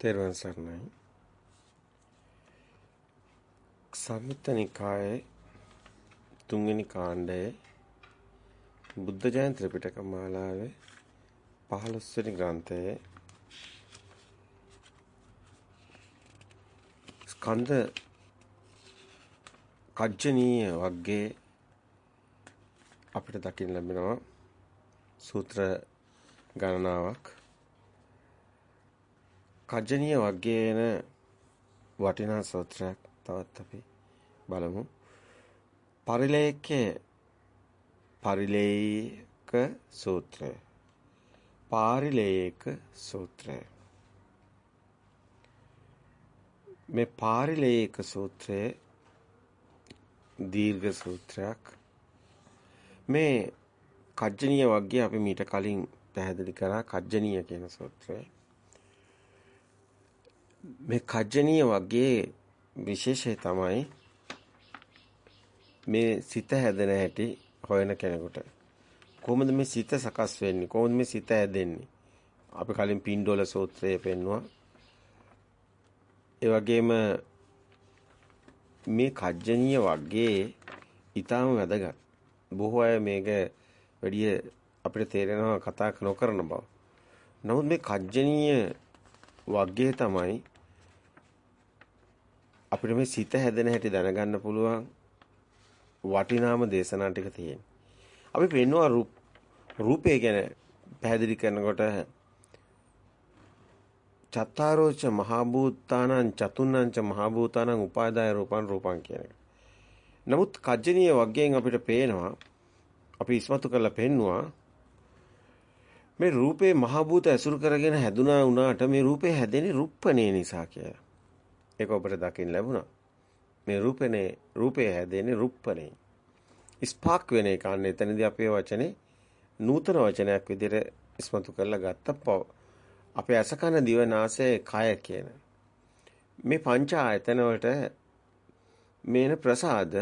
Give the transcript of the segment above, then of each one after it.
තෙරුවන් සරණයි. සංයුත්ත නිකායේ තුන්වෙනි කාණ්ඩයේ බුද්ධ ජයන්ති ත්‍රිපිටක මාලාවේ 15 වෙනි ග්‍රන්ථයේ ස්කන්ධ කජ්ජනීය වර්ගයේ අපිට දකින්න ලැබෙනවා සූත්‍ර ගණනාවක් කජ්ජනීය වර්ගයේන වටිනා සූත්‍රයක් තවත් අපි බලමු. පරිලේඛේ පරිලේයක සූත්‍රය. පාරිලේයක සූත්‍රය. මේ පාරිලේයක සූත්‍රයේ දීර්ඝ සූත්‍රයක්. මේ කජ්ජනීය වර්ගය අපි මීට කලින් පැහැදිලි කරා කජ්ජනීය කියන සූත්‍රය. මේ කජ්ජනීය වගේ විශේෂය තමයි මේ සිත හැදෙන හැටි හොයන කෙනෙකුට. කොහොමද මේ සිත සකස් වෙන්නේ? කොහොමද මේ සිත හැදෙන්නේ? අපි කලින් පින්ඩෝල සූත්‍රයේ පෙන්නවා. ඒ වගේම මේ කජ්ජනීය වගේ ඊටාම වැදගත්. බොහෝ අය මේක වැඩි අපිට තේරෙනවා කතා නොකරන බව. නමුත් මේ කජ්ජනීය වගේ තමයි අපිට මේ සිත හැදෙන හැටි දැනගන්න පුළුවන් වටිනාම දේශනා ටික තියෙනවා. අපි පෙන්නවා රූපය ගැන පැහැදිලි කරනකොට චත්තාරෝච මහා භූතානං චතුන්නංච මහා භූතානං උපාදාය රූපං රූපං කියන එක. නමුත් කජ්ජනීය වග්ගයෙන් අපිට පේනවා අපි ඉස්මතු කරලා පෙන්නවා මේ රූපේ මහ භූත ඇසුරු කරගෙන හැදුනා වුණාට මේ රූපේ හැදෙන්නේ රුප්පණේ නිසා කියලා. ඒක ඔබට දකින්න ලැබුණා. මේ රූපනේ රූපේ හැදෙන්නේ රුප්පණේ. ස්පාක් වෙන එක අන්න එතනදී අපේ වචනේ නූතන වචනයක් විදිහට ඉස්මතු කරලා ගත්ත අපේ අසකන දිව නාසය කය කියන මේ පංච ආයතන වලට මේන ප්‍රසාද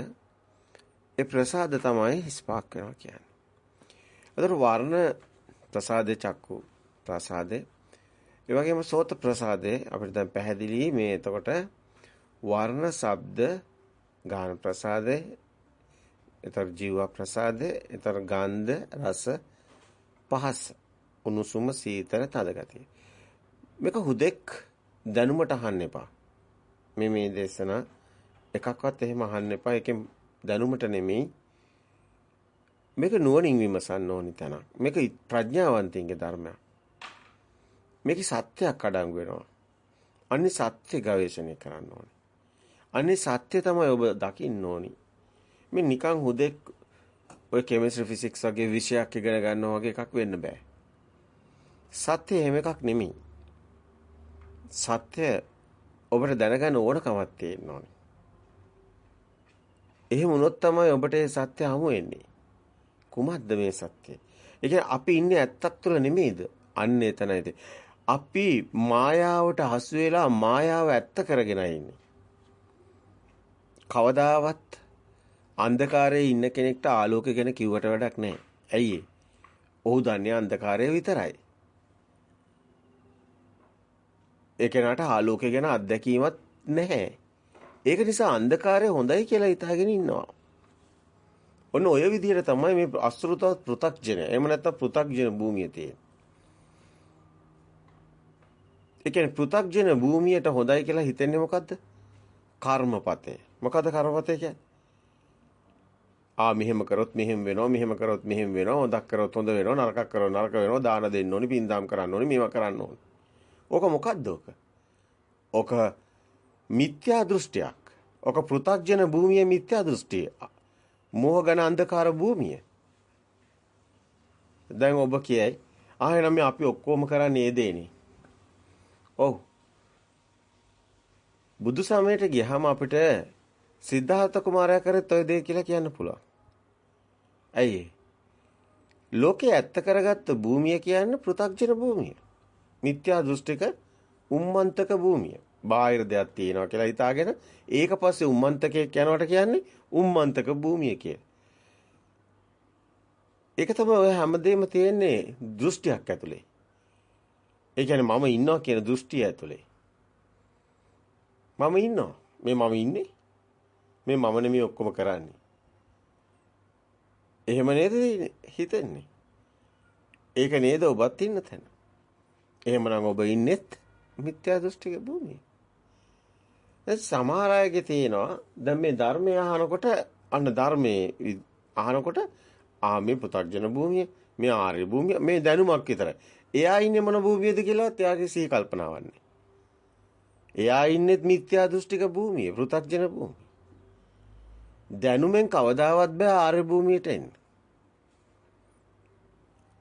ඒ ප්‍රසාද තමයි ස්පාක් වෙනවා කියන්නේ. අතට වර්ණ ප්‍රසාදේ චක්කු ප්‍රසාදේ ඒ වගේම සෝත ප්‍රසාදේ අපිට දැන් පැහැදිලි මේ එතකොට වර්ණ ශබ්ද ගාන ප්‍රසාදේ ඊතර ජීව ප්‍රසාදේ ඊතර ගන්ධ රස පහස උණුසුම සීතල තද ගතිය මේක හුදෙක් දැනුමට අහන්න එපා මේ මේ දේශනා එකක්වත් එහෙම අහන්න එපා ඒකෙන් දැනුමට නෙමෙයි මේක නුවණින් විමසන්න ඕනි තැනක්. මේක ප්‍රඥාවන්තයින්ගේ ධර්මයක්. මේකේ සත්‍යයක් අඩංගු වෙනවා. අන්නේ සත්‍ය ගවේෂණය කරන්න ඕනි. අන්නේ සත්‍ය තමයි ඔබ දකින්න ඕනි. මේ නිකන් හුදෙක් ඔය කෙමිස්ට්‍රි ෆිසික්ස් වගේ විෂයක් ඉගෙන ගන්නවා වගේ එකක් වෙන්න බෑ. සත්‍ය එහෙම එකක් නෙමෙයි. සත්‍ය ඔබට දැනගන්න ඕනකමක් තියෙන්න ඕනේ. එහෙම වුණොත් තමයි ඔබට ඒ සත්‍ය හමු වෙන්නේ. කුමක්ද මේ සත්‍යය? ඒ කියන්නේ අපි ඉන්නේ ඇත්තක් තුළ නෙමෙයිද? අන්න එතනයි. අපි මායාවට හසු වෙලා මායාව ඇත්ත කරගෙන ඉන්නේ. කවදාවත් අන්ධකාරයේ ඉන්න කෙනෙක්ට ආලෝකය ගැන කිව්වට වැඩක් නැහැ. ඇයි ඔහු දන්නේ අන්ධකාරය විතරයි. ඒ කෙනාට ආලෝකය ගැන අත්දැකීමක් නැහැ. ඒක නිසා අන්ධකාරය හොඳයි කියලා හිතාගෙන ඉන්නවා. ඔන්න ඔය විදිහට තමයි මේ අසෘතවත් පෘ탁ජන. එහෙම නැත්නම් පෘ탁ජන භූමිය තියෙන්නේ. ඒ කියන්නේ පෘ탁ජන භූමියට හොඳයි කියලා හිතන්නේ මොකද්ද? කර්මපතේ. මොකද්ද කර්මපතේ කියන්නේ? ආ මෙහෙම කරොත් මෙහෙම වෙනවා මෙහෙම කරොත් මෙහෙම වෙනවා හොඳක් කරොත් හොඳ වෙනවා නරකක් කරොත් නරක වෙනවා දාන දෙන්න ඕනි පින්දාම් කරන්න ඕනි මේවා කරන්න ඕනි. ඕක මොකද්ද ඕක? ඕක මිත්‍යා දෘෂ්ටියක්. ඕක පෘ탁ජන භූමියේ මිත්‍යා දෘෂ්ටිය. මෝහගන අන්ධකාර භූමිය. දැන් ඔබ කියයි ආයෙනම් මේ අපි ඔක්කොම කරන්නේ ඒ දේනේ. ඔව්. බුදු සමයට ගියහම අපිට සිද්ධාර්ථ කුමාරයා කරත් ඔය දේ කියලා කියන්න පුළුවන්. ඇයි ලෝකේ ඇත්ත කරගත්ත භූමිය කියන්නේ පෘථග්ජන භූමිය. මිත්‍යා දෘෂ්ටික උම්මන්තක භූමිය. බාහිර දෙයක් තියෙනවා කියලා හිතාගෙන ඒක පස්සේ උම්මන්තකයක් යනවට කියන්නේ උම්මන්තක භූමිය කියලා. ඒක තමයි ඔය හැමදේම තියෙන්නේ දෘෂ්ටියක් ඇතුලේ. ඒ කියන්නේ මම ඉන්නවා කියන දෘෂ්ටිය ඇතුලේ. මම ඉන්නවා. මේ මම ඉන්නේ. මේ මම නෙමෙයි ඔක්කොම කරන්නේ. එහෙම නේද හිතෙන්නේ? ඒක නේද ඔබත් ඉන්න තැන. එහෙමනම් ඔබ ඉන්නෙත් මිත්‍යා දෘෂ්ටික භූමියේ. දැන් සමහර අයගේ තියෙනවා දැන් මේ ධර්මය අහනකොට අන්න ධර්මයේ අහනකොට ආ මේ පුතර්ජන භූමිය මේ ආර්ය භූමිය මේ දැනුමක් විතරයි. එයා ඉන්නේ මොන භූමියද කියලාත් එයාගේ සිහි කල්පනාවන්නේ. එයා ඉන්නේත් මිත්‍යා දෘෂ්ටික භූමියේ පෘථග්ජන භූමිය. දැනුමෙන් කවදාවත් බෑ ආර්ය භූමියට එන්න.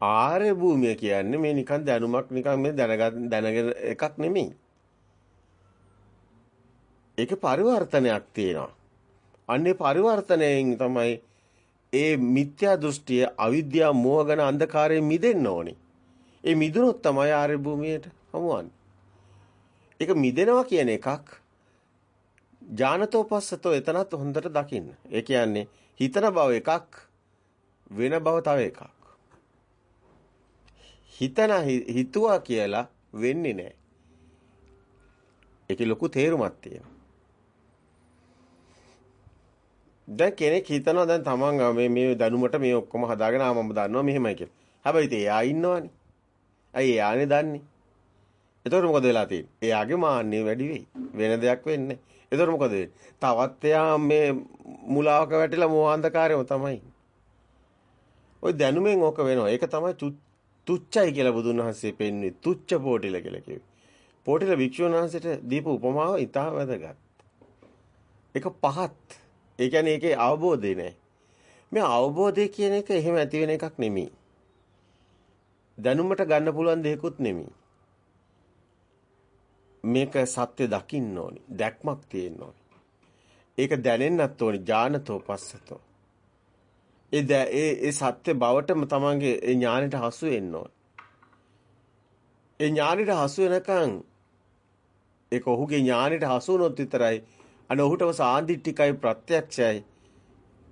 ආර්ය භූමිය කියන්නේ මේ නිකන් දැනුමක් නිකන් මේ දැනගත් දැනගෙන එකක් නෙමෙයි. ඒකේ පරිවර්තනයක් තියෙනවා. අන්නේ පරිවර්තනයෙන් තමයි ඒ මිත්‍යා දෘෂ්ටිය අවිද්‍යාව මෝහගෙන අන්ධකාරයෙන් මිදෙන්න ඕනේ. ඒ මිදුනොත් තමයි ආර්ය භූමියට හමුවන්නේ. ඒක මිදෙනවා කියන එකක් ඥානතෝපස්සතෝ එතනත් හොඳට දකින්න. ඒ කියන්නේ හිතන බව එකක් වෙන බව තව එකක්. හිතන හිතුවා කියලා වෙන්නේ නැහැ. ඒකේ ලොකු තේරුමක් තියෙනවා. දැන් කෙනෙක් හිතනවා දැන් තමන් මේ මේ දැනුමට මේ ඔක්කොම හදාගෙන ආ මම දන්නවා මෙහෙමයි කියලා. හැබැයි ඉතින් එයා ඉන්නවනේ. ඇයි එයානේ දන්නේ? එතකොට මොකද වෙලා තියෙන්නේ? එයාගේ මාන්නේ වැඩි වෙයි. වෙන දෙයක් වෙන්නේ. එතකොට මොකද වෙන්නේ? තවත් එයා මේ මුලාවක වැටිලා මෝහාන්ධකාරයම තමයි. ওই දැනුමෙන් ඕක වෙනවා. ඒක තමයි තුච්චයි කියලා බුදුන් වහන්සේ පෙන්වන්නේ. තුච්ච පොටිල කියලා කිව්වේ. පොටිල වික්ෂුන් වහන්සේට දීපු උපමාව ඉතා වැදගත්. ඒක පහත්. ඒ කියන්නේ ඒකේ අවබෝධය නෑ. මේ අවබෝධය කියන එක එහෙම ඇති වෙන එකක් නෙමෙයි. දැනුමට ගන්න පුළුවන් දෙයක්ුත් නෙමෙයි. මේක සත්‍ය දකින්න ඕනි. දැක්මක් තියෙන්න ඕනි. ඒක දැනෙන්නත් ඕනි ඥානතෝ පස්සතෝ. ඒ ඒ ඒ සත්‍ය බවටම තමන්ගේ ඒ ඥානෙට හසු වෙන්න ඕනි. ඒ ඥානෙට හසු වෙනකන් ඒක ඔහුගේ ඥානෙට හසු වුණොත් විතරයි අන ඔහුටම සාන්දිටිකයි ප්‍රත්‍යක්ෂයි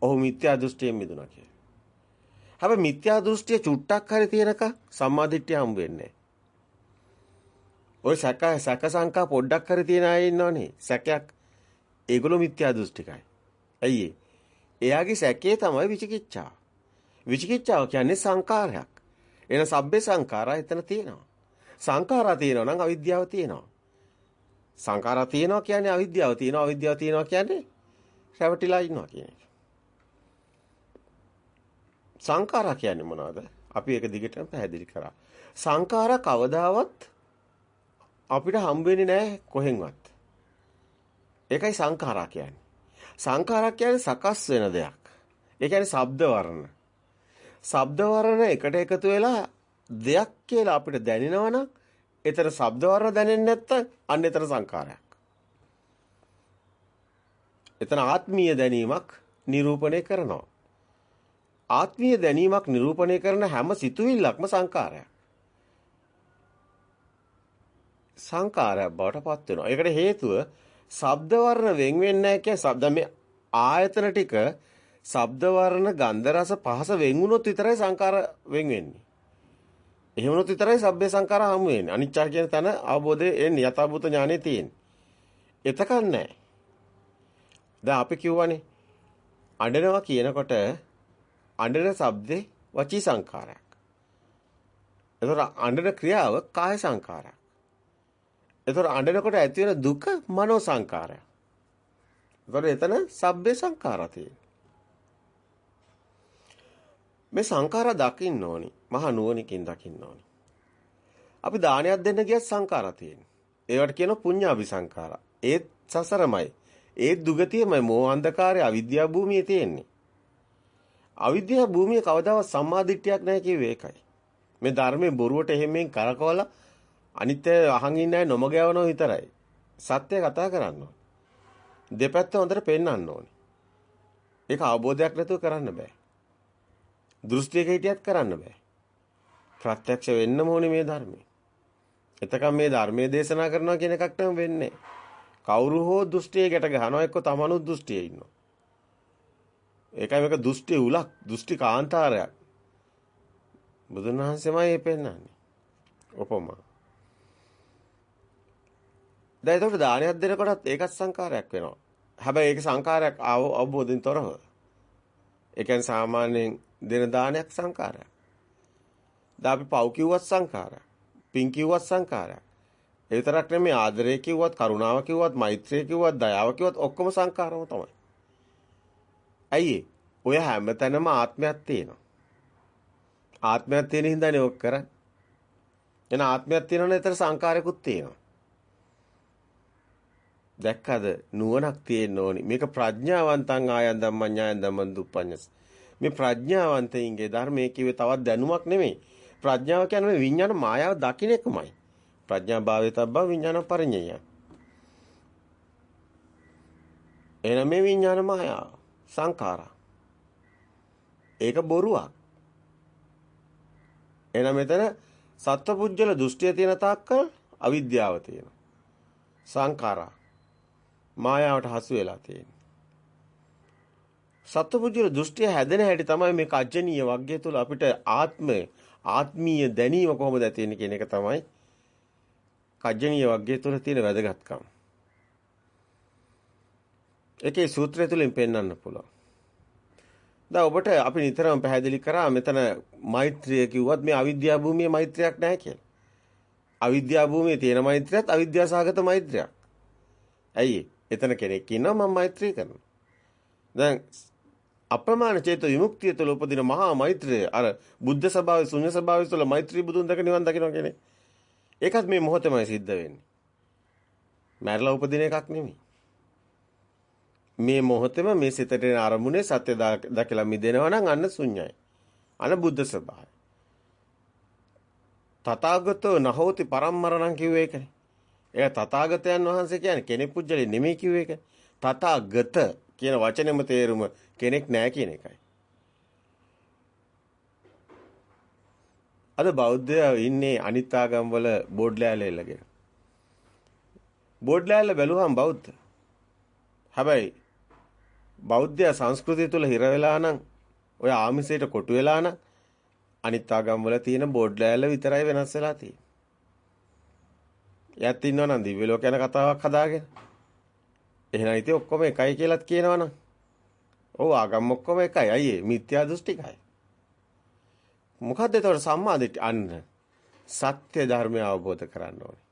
ඔහු මිත්‍යා දෘෂ්ටියෙන් මිදුණා කියලා. හැබැයි මිත්‍යා දෘෂ්ටිය චුට්ටක් හරි තියෙනක සම්මාදිට්ඨිය හම්බ වෙන්නේ ඔය සැක සැක සංකා පොඩ්ඩක් හරි තියෙන අය ඉන්නවනේ සැකයක් ඒගොල්ලෝ මිත්‍යා දෘෂ්ටිකයි. ඇයි එයාගේ සැකේ තමයි විචිකිච්ඡාව. විචිකිච්ඡාව කියන්නේ සංකාරයක්. එන සබ්බේ සංකාරා එතන තියෙනවා. සංකාරා තියෙනවා නම් අවිද්‍යාව තියෙනවා. සංකාරා තියෙනවා කියන්නේ අවිද්‍යාව තියෙනවා. අවිද්‍යාව තියෙනවා කියන්නේ රැවටිලා ඉන්නවා කියන එක. සංඛාරා කියන්නේ මොනවද? අපි ඒක දිගටම පැහැදිලි කරා. සංඛාරා කවදාවත් අපිට හම්බ වෙන්නේ නැහැ කොහෙන්වත්. ඒකයි සංඛාරා කියන්නේ. සංඛාරා කියන්නේ සකස් වෙන දෙයක්. ඒ කියන්නේ ශබ්ද වර්ණ. ශබ්ද වර්ණ එකට එකතු වෙලා දෙයක් කියලා අපිට දැනෙනවා නම් එතන ශබ්ද වර්ණ දැනෙන්නේ නැත්තම් අන්න එතන සංඛාරයක්. එතන ආත්මීය දැනීමක් නිරූපණය කරනවා. ආත්මීය දැනීමක් නිරූපණය කරන හැම සිතුවිල්ලක්ම සංකාරයක්. සංකාරයක් බවට පත් වෙනවා. ඒකට හේතුව ශබ්ද වර්ණ වෙන් වෙන්නේ නැහැ කිය ශබ්ද මේ ආයතන ටික ශබ්ද වර්ණ ගන්ධ රස පහස වෙන් වුණොත් විතරයි සංකාර වෙන් වෙන්නේ. එහෙම වුණොත් විතරයි සබ්බේ සංකාර හමු වෙන්නේ. අනිච්චා කියන තැන අවබෝධය එන්නේ යථාභූත ඥානෙ තියෙන්නේ. එතකන් නැහැ. දැන් අපි කියවනේ අඬනවා කියනකොට අඬන ශබ්දේ වචී සංකාරයක්. එතකොට අඬන ක්‍රියාව කාය සංකාරයක්. එතකොට අඬනකොට ඇති වෙන දුක මනෝ සංකාරයක්. එතකොට එතන සබ්බේ සංකාරා තියෙනවා. මේ සංඛාරා දකින්න ඕනි. මහා නුවණකින් දකින්න ඕනි. අපි දානයක් දෙන්න ගියත් සංඛාරා තියෙනවා. ඒවට කියනවා පුඤ්ඤාභි සංඛාරා. ඒත් සසරමයි. ඒත් දුගතියමයි මෝහ අන්ධකාරය අවිද්‍යා භූමියේ තියෙන්නේ. අවිද්‍යාව භූමිය කවදාවත් සම්මාදිට්ඨියක් නැහැ කිව්වේ ඒකයි. මේ ධර්මයේ බොරුවට එහෙමෙන් කරකවලා අනිත් අහන් ඉන්න අය නොමග යවනෝ විතරයි. සත්‍ය කතා කරන්න ඕනේ. දෙපැත්ත හොඳට පෙන්වන්න ඕනේ. ඒක අවබෝධයක් නැතුව කරන්න බෑ. දෘෂ්ටියක හිටියත් කරන්න බෑ. ප්‍රත්‍යක්ෂ වෙන්නම ඕනේ මේ ධර්මයේ. එතකම් මේ ධර්මයේ දේශනා කරනවා කියන එකක් නම් වෙන්නේ. කවුරු හෝ දෘෂ්ටියකට ගහනවා එක්ක තමනුත් දෘෂ්ටියේ ඉන්නවා. ඒකයි මේක දුෂ්ටි උලක්, දුෂ්ටි කාන්තාරයක්. බුදුන් වහන්සේමයි මේ පෙන්නන්නේ. උපමා. දැන් එතකොට දානයක් දෙනකොටත් ඒකත් සංකාරයක් වෙනවා. හැබැයි ඒක සංකාරයක් අවබෝධයෙන් තොරව. ඒ කියන්නේ සාමාන්‍යයෙන් දෙන දානයක් සංකාරයක්. දැන් අපි පව් කිව්වත් සංකාරයක්. පින් කිව්වත් සංකාරයක්. ඒ විතරක් නෙමෙයි ආදරය කිව්වත් කරුණාව කිව්වත් මෛත්‍රිය කිව්වත් දයාව කිව්වත් ඔක්කොම සංකාරම තමයි. ඇයි ඔය හැමතැනම ආත්මයක් තියෙනවා. ආත්මයක් තියෙන හින්දානේ ඔක් කරන්නේ. එන ආත්මයක් තියෙනවනේ ඒතර සංකාරයකුත් තියෙනවා. දැක්කද නුවණක් තියෙන්න ඕනි. මේක ප්‍රඥාවන්තං ආයන් ධම්මඤ්ඤායන් ධම්මං දුප්පඤ්ඤස්. මේ ප්‍රඥාවන්තයින්ගේ ධර්මයේ කිව්වේ තවත් දැනුමක් නෙමෙයි. ප්‍රඥාව කියන්නේ විඥාන මායාව දකින්න එකමයි. ප්‍රඥා භාවිතබ්බ විඥාන පරිඤ්ඤය. එන මේ විඥාන මායාව සංඛාරා. ඒක බොරුවක්. එහෙනම් මෙතන සත්පුජ්‍යල දෘෂ්ටිය තියෙන තාක්කල් අවිද්‍යාව තියෙනවා. සංඛාරා මායාවට හසු වෙලා තියෙන්නේ. සත්පුජ්‍යල දෘෂ්ටිය හැදෙන හැටි තමයි මේ කජ්ජනීය වග්ගය තුල අපිට ආත්මය ආත්මීය දැනීම කොහොමද ඇති වෙන්නේ කියන එක තමයි කජ්ජනීය වග්ගය තුල තියෙන වැදගත්කම. ඒකේ සූත්‍රය තුලින් පෙන්වන්න පුළුවන්. දැන් ඔබට අපි නිතරම පැහැදිලි කරා මෙතන මෛත්‍රිය කිව්වත් මේ අවිද්‍යා භූමියේ මෛත්‍රියක් නැහැ කියලා. අවිද්‍යා භූමියේ තියෙන මෛත්‍රියත් අවිද්‍යාසහගත මෛත්‍රියක්. ඇයි? එතන කෙනෙක් ඉන්නවා මම මෛත්‍රී කරනවා. දැන් අප්‍රමාණ චේත විමුක්තිය තුළ උපදින මහා මෛත්‍රිය අර බුද්ධ ස්වභාවය ශුන්‍ය ස්වභාවය තුළ මෛත්‍රී බුදුන් දැක නිවන් දකින්න කෙනෙක්. ඒකත් මේ මොහොතේමයි සිද්ධ වෙන්නේ. මැරලා උපදින එකක් නෙමෙයි. මේ මොහොතේම මේ සිතට එන අරමුණේ සත්‍ය දැකලා මිදෙනවා නම් අන්න ශුන්‍යයි. අන බුද්ධ ස්වභාවය. තථාගතෝ නහෝති පරම්මරණං කිව්වේ ඒකනේ. ඒක තථාගතයන් වහන්සේ කියන්නේ කෙනෙක් පුජ්‍යලේ නෙමෙයි කිව්වේ ඒක. තථාගත කියන වචනේම තේරුම කෙනෙක් නෑ කියන එකයි. අද බෞද්ධයෝ ඉන්නේ අනිත් ආගම් වල බෝඩ් ලෑල්ල එල්ලගෙන. බෝඩ් ලෑල්ල බැලුවහම බෞද්ධ. හැබැයි බෞද්ධ සංස්කෘතිය තුල හිර වෙලා නම් ඔය ආමිසයට කොටු වෙලා නම් අනිත් ආගම් වල තියෙන බෝඩ් ලෑල්ල විතරයි වෙනස් වෙලා තියෙන්නේ. යත් ඉන්නවා නම් දිව්‍ය ලෝක යන කතාවක් හදාගෙන. එහෙනම් ඉතින් ඔක්කොම එකයි කියලාත් කියනවනම්. ඔව් ආගම් ඔක්කොම එකයි. අයියේ මිත්‍යා දෘෂ්ටිකයි. මොකද්ද ඒතකොට සම්මාදිට අන්න සත්‍ය ධර්මය අවබෝධ කරන්න ඕනේ.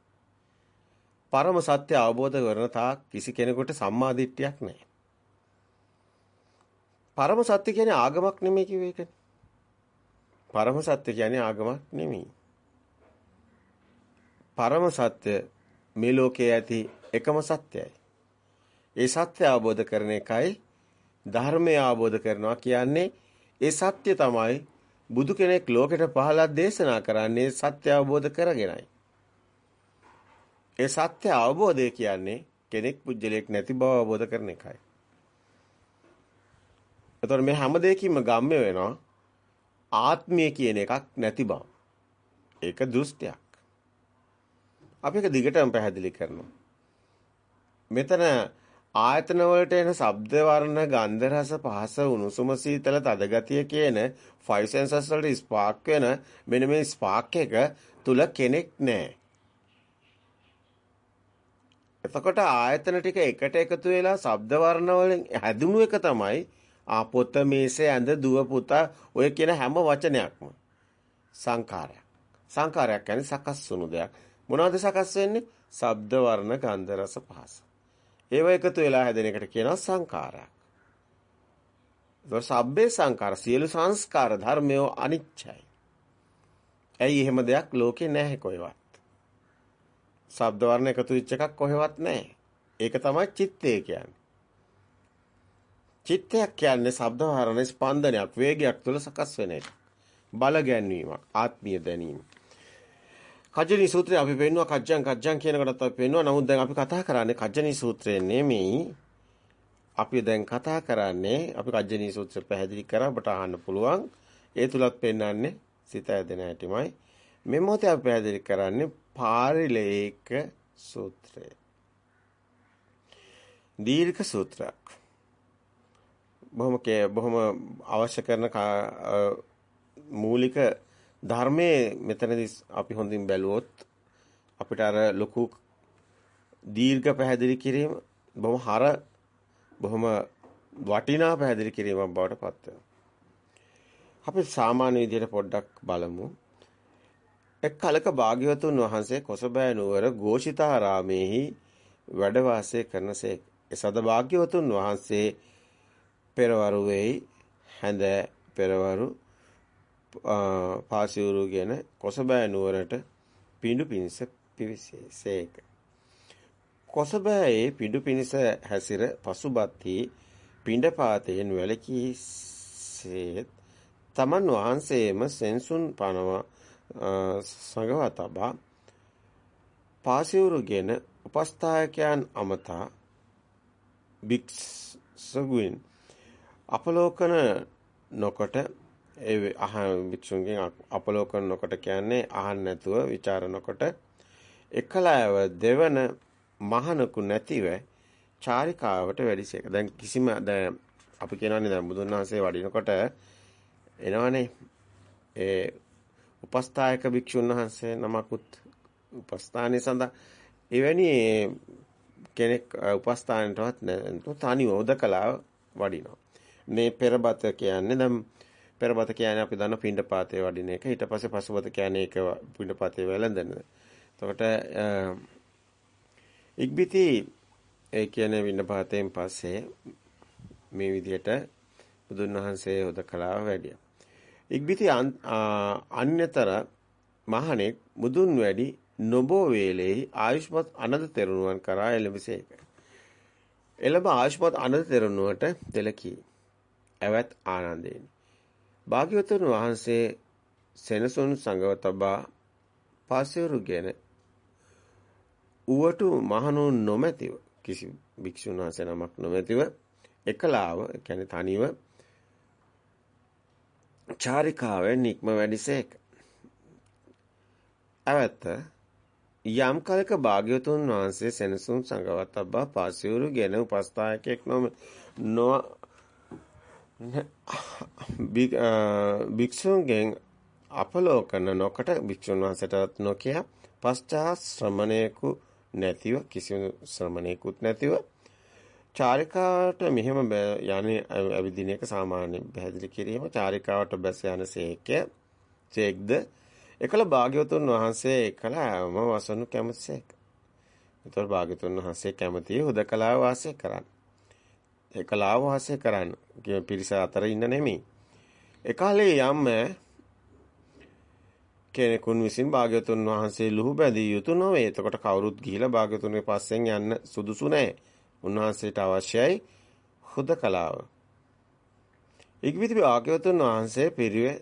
පරම සත්‍ය අවබෝධ කරන තාක් කිසි කෙනෙකුට සම්මාදිට්ඨියක් නැහැ. පරම සත්‍ය කියන්නේ ආගමක් නෙමෙයි කිව්වේ ඒකනේ. පරම සත්‍ය කියන්නේ ආගමක් නෙමෙයි. පරම සත්‍ය මේ ලෝකයේ ඇති එකම සත්‍යයි. ඒ සත්‍ය අවබෝධ කරන එකයි ධර්මය අවබෝධ කරනවා කියන්නේ ඒ සත්‍ය තමයි බුදු කෙනෙක් ලෝකෙට පහළක් දේශනා කරන්නේ සත්‍ය අවබෝධ කරගෙනයි. ඒ සත්‍ය අවබෝධය කියන්නේ කෙනෙක් පුජ්‍යලයක් නැති බව අවබෝධ කරන එකයි. එතකොට මේ හැම දෙයකින්ම ගම්ම්‍ය වෙනවා ආත්මය කියන එකක් නැති බව. ඒක දෘෂ්ටියක්. අපි ඒක දිගටම පැහැදිලි කරනවා. මෙතන ආයතන වලට එන ශබ්ද වර්ණ ගන්ධ රස පහස උණුසුම සීතල තද ගතිය කියන five senses වලට ස්පාර්ක් වෙන මෙන්න මේ ස්පාර්ක් එක තුල කෙනෙක් නැහැ. එතකොට ආයතන ටික එකට එකතු වෙලා ශබ්ද වර්ණ වලින් හැදුණු එක තමයි ආ පොත මේසේ ඇඳ දුව පුතා ඔය කියන හැම වචනයක්ම සංඛාරයක්. සංඛාරයක් කියන්නේ සකස් වුණු දෙයක්. මොනවද සකස් වෙන්නේ? ශබ්ද වර්ණ ගන්ධ රස පහස. ඒව එකතු වෙලා හැදෙන එකට කියනවා සංඛාරයක්. ඒක සබ්බේ සංඛාර සියලු සංස්කාර ධර්මය අනිච්චයි. ඇයි එහෙම දෙයක් ලෝකේ නැහැ කොහෙවත්. ශබ්ද වර්ණ එකතු වෙච්ච එකක් කොහෙවත් නැහැ. ඒක තමයි චිත්තය කියන්නේ. චිත්තයක් කියන්නේ ශබ්ද වර්ණ ස්පන්දනයක් වේගයක් තුළ සකස් වෙන එක. බල ගැන්වීමක් ආත්මීය දැනීම. කජ්ජනී සූත්‍රය අපි පෙන්නවා කජ්ජං කජ්ජං කියන කොටත් අපි පෙන්නවා. නමුත් දැන් අපි කතා කරන්නේ කජ්ජනී සූත්‍රය නෙමෙයි. අපි දැන් කතා කරන්නේ අපි කජ්ජනී සූත්‍රය පැහැදිලි කරා ඔබට අහන්න පුළුවන්. ඒ තුලත් පෙන්වන්නේ සිත ඇදෙන හැටිමයි. මේ මොහොතේ අපි පැහැදිලි කරන්නේ පාරිලේක සූත්‍රය. දීර්ඝ සූත්‍රයක්. බොහොම බොහොම අවශ්‍ය කරන මූලික ධර්මයේ මෙතනදී අපි හොඳින් බැලුවොත් අපිට අර ලොකු දීර්ඝ පැහැදිලි කිරීම බොහොම හර බොහොම වටිනා පැහැදිලි කිරීමක් බවට පත් වෙනවා. අපි සාමාන්‍ය විදිහට පොඩ්ඩක් බලමු. එක් කලක භාග්‍යවතුන් වහන්සේ කොසබෑ නුවර ഘോഷිතාරාමේහි වැඩ වාසය කරනසේ එසද භාග්‍යවතුන් වහන්සේ පෙරවරුවේයි හැඳ පෙරවරු පාසිවුරුගෙන කොසබෑ නුවරට පිඬු පිනිස පිවිසේක. කොසබෑයේ පිඬු පිනිස හැසිර පසුබත්හි පිඬපාතයෙන් වැළකී සේත් තමන් වහන්සේම සෙන්සුන් පනවා සංගවා තබා පාසිවුරුගෙන උපස්ථායකයන් අමතා භික්ෂුන් අපලෝකන නොකොට ඒ අහ භික්ෂුන්ගෙන් අපලෝකන නොකොට කියන්නේ අහන්න නැතුව ਵਿਚාර නොකොට එකලාව දෙවන මහනකු නැතිව චාරිකාවට වැඩිසේක. දැන් කිසිම දැන් අපි කියනවානේ දැන් බුදුන් වහන්සේ වඩිනකොට එනවනේ ඒ උපස්ථායක භික්ෂුන් වහන්සේ නමකුත් උපස්ථානයේ සඳහා එවැනි කෙනෙක් උපස්ථානයටවත් නැතු තනිව උදකලා වඩිනවා. මේ පෙරබත කියන්නේ දැන් පෙරබත කියන්නේ අපි දන්න පින්ඩපාතේ වඩින එක. ඊට පස්සේ පසුබත කියන්නේ ඒක පින්ඩපාතේ වැළඳන. එතකොට ඉක්බිති ඒ කියන්නේ පින්ඩපාතයෙන් පස්සේ මේ විදිහට බුදුන් වහන්සේ උදකලාව වැඩියා. ඉක්බිති අන්‍යතර මහණෙක් මුදුන් වැඩි නොබෝ වේලෙහි ආයුෂ්මත් අනද තෙරණුවන් කරා එළඹසේක. එළඹ ආයුෂ්මත් අනද තෙරණුවට දෙලකී. ඇවත් ආනන්දේනි. භාග්‍යවතුන් වහන්සේ සෙනසුන් සංගව තබා පාසිරුගෙන උවටු මහණුන් නොමැතිව කිසි භික්ෂුන් වහන්සේ නමක් නොමැතිව එකලාව කියන්නේ තනිව චාරිකාවෙන් නික්ම වැඩිසේක. අවත්ත යම් කලක භාග්‍යවතුන් වහන්සේ සෙනසුන් සංගවත් අබ්බා පාසියුරු ගෙන උපස්ථායකෙක් නොම නො භික්ෂුන්ගෙන් අපලෝකන නොකට භික්ෂුන් වහන්සේටත් නොකිය පශ්චාත් ශ්‍රමණේකු නැතිව කිසිම ශ්‍රමණේකුත් නැතිව චාරිකාවට මෙහෙම යන්නේ අවිදින එක සාමාන්‍ය පැහැදිලි කිරීම චාරිකාවට බැස යන සේකය චේක්ද එකල භාග්‍යවතුන් වහන්සේ එකලම වසනු කැමසේක. ඒතර භාග්‍යවතුන් වහන්සේ කැමතියි හුදකලාව වාසය කරන්න. එකලාව වාසය කරන්න. කියන පිරිස අතර ඉන්න නෙමෙයි. එකලේ යම් කෙනෙකුන් විසින් භාග්‍යවතුන් වහන්සේ ලුහු බැඳිය යුතු නොවේ. එතකොට කවුරුත් ගිහිලා භාග්‍යවතුන්ගේ පස්සෙන් යන්න සුදුසු නැහැ. උන්වහන්සේට අවශ්‍යයි හුදකලාව. ඉක්විති භාග්‍යවතුන් වහන්සේ පිරිවෙ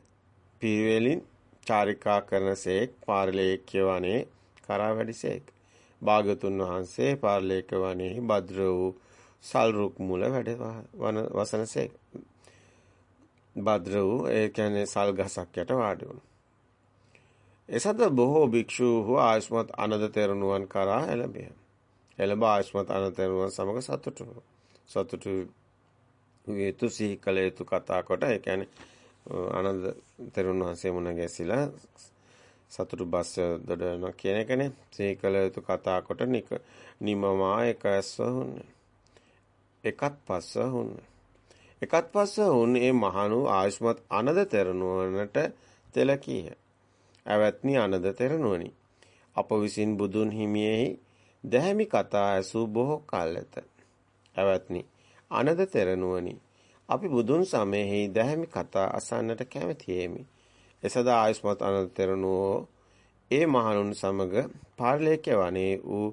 පිරිවෙලින් චාරිකා කරනසේක් පාරලේක්‍ය වනේ කරා වැඩිසේක්. භාග්‍යවතුන් වහන්සේ පාරලේක වනේ භද්‍ර වූ සල් රුක් මුල වැඩ වසනසේක්. භද්‍ර වූ ඒ කියන්නේ සල් ගසක් යට වාඩි වුණා. එසත බොහෝ භික්ෂූහු ආයස්මත් අනද තෙරණුවන් කරා එළඹිය. එළඹ ආයස්මත් අනද තෙරණුවන් සමග සතුටු සතුටු යුතු සිහි කළ යුතු කතා කොට ඒ කියන්නේ ආනන්ද තෙරුන් වහන්සේ මුණ ගැසිලා සතුටු බස් දොඩන කියන එකනේ සිහි කළ යුතු කතා කොට නිමමා එකස්ව හුන්නේ එකත් පස්ස හුන්නේ එකත් පස්ස හුන් ඒ මහණු ආයුෂ්මත් අනද තෙරණුවනට තෙලකීහ ඇවැත්නි අනද තෙරණුවනි. අප විසින් බුදුන් හිමියෙහි දැහැමි කතා ඇසූ බොහෝ කල් ඇත. ඇවැත්නි අනද තෙරණුවනි. අපි බුදුන් සමයෙහි දැහැමි කතා අසන්නට කැමැතියෙමි. එසදා ආයුෂ්මත් අනන්ත තෙරණුවෝ ඒ මහණුන් සමග පාරලේක්‍ය වනේ වූ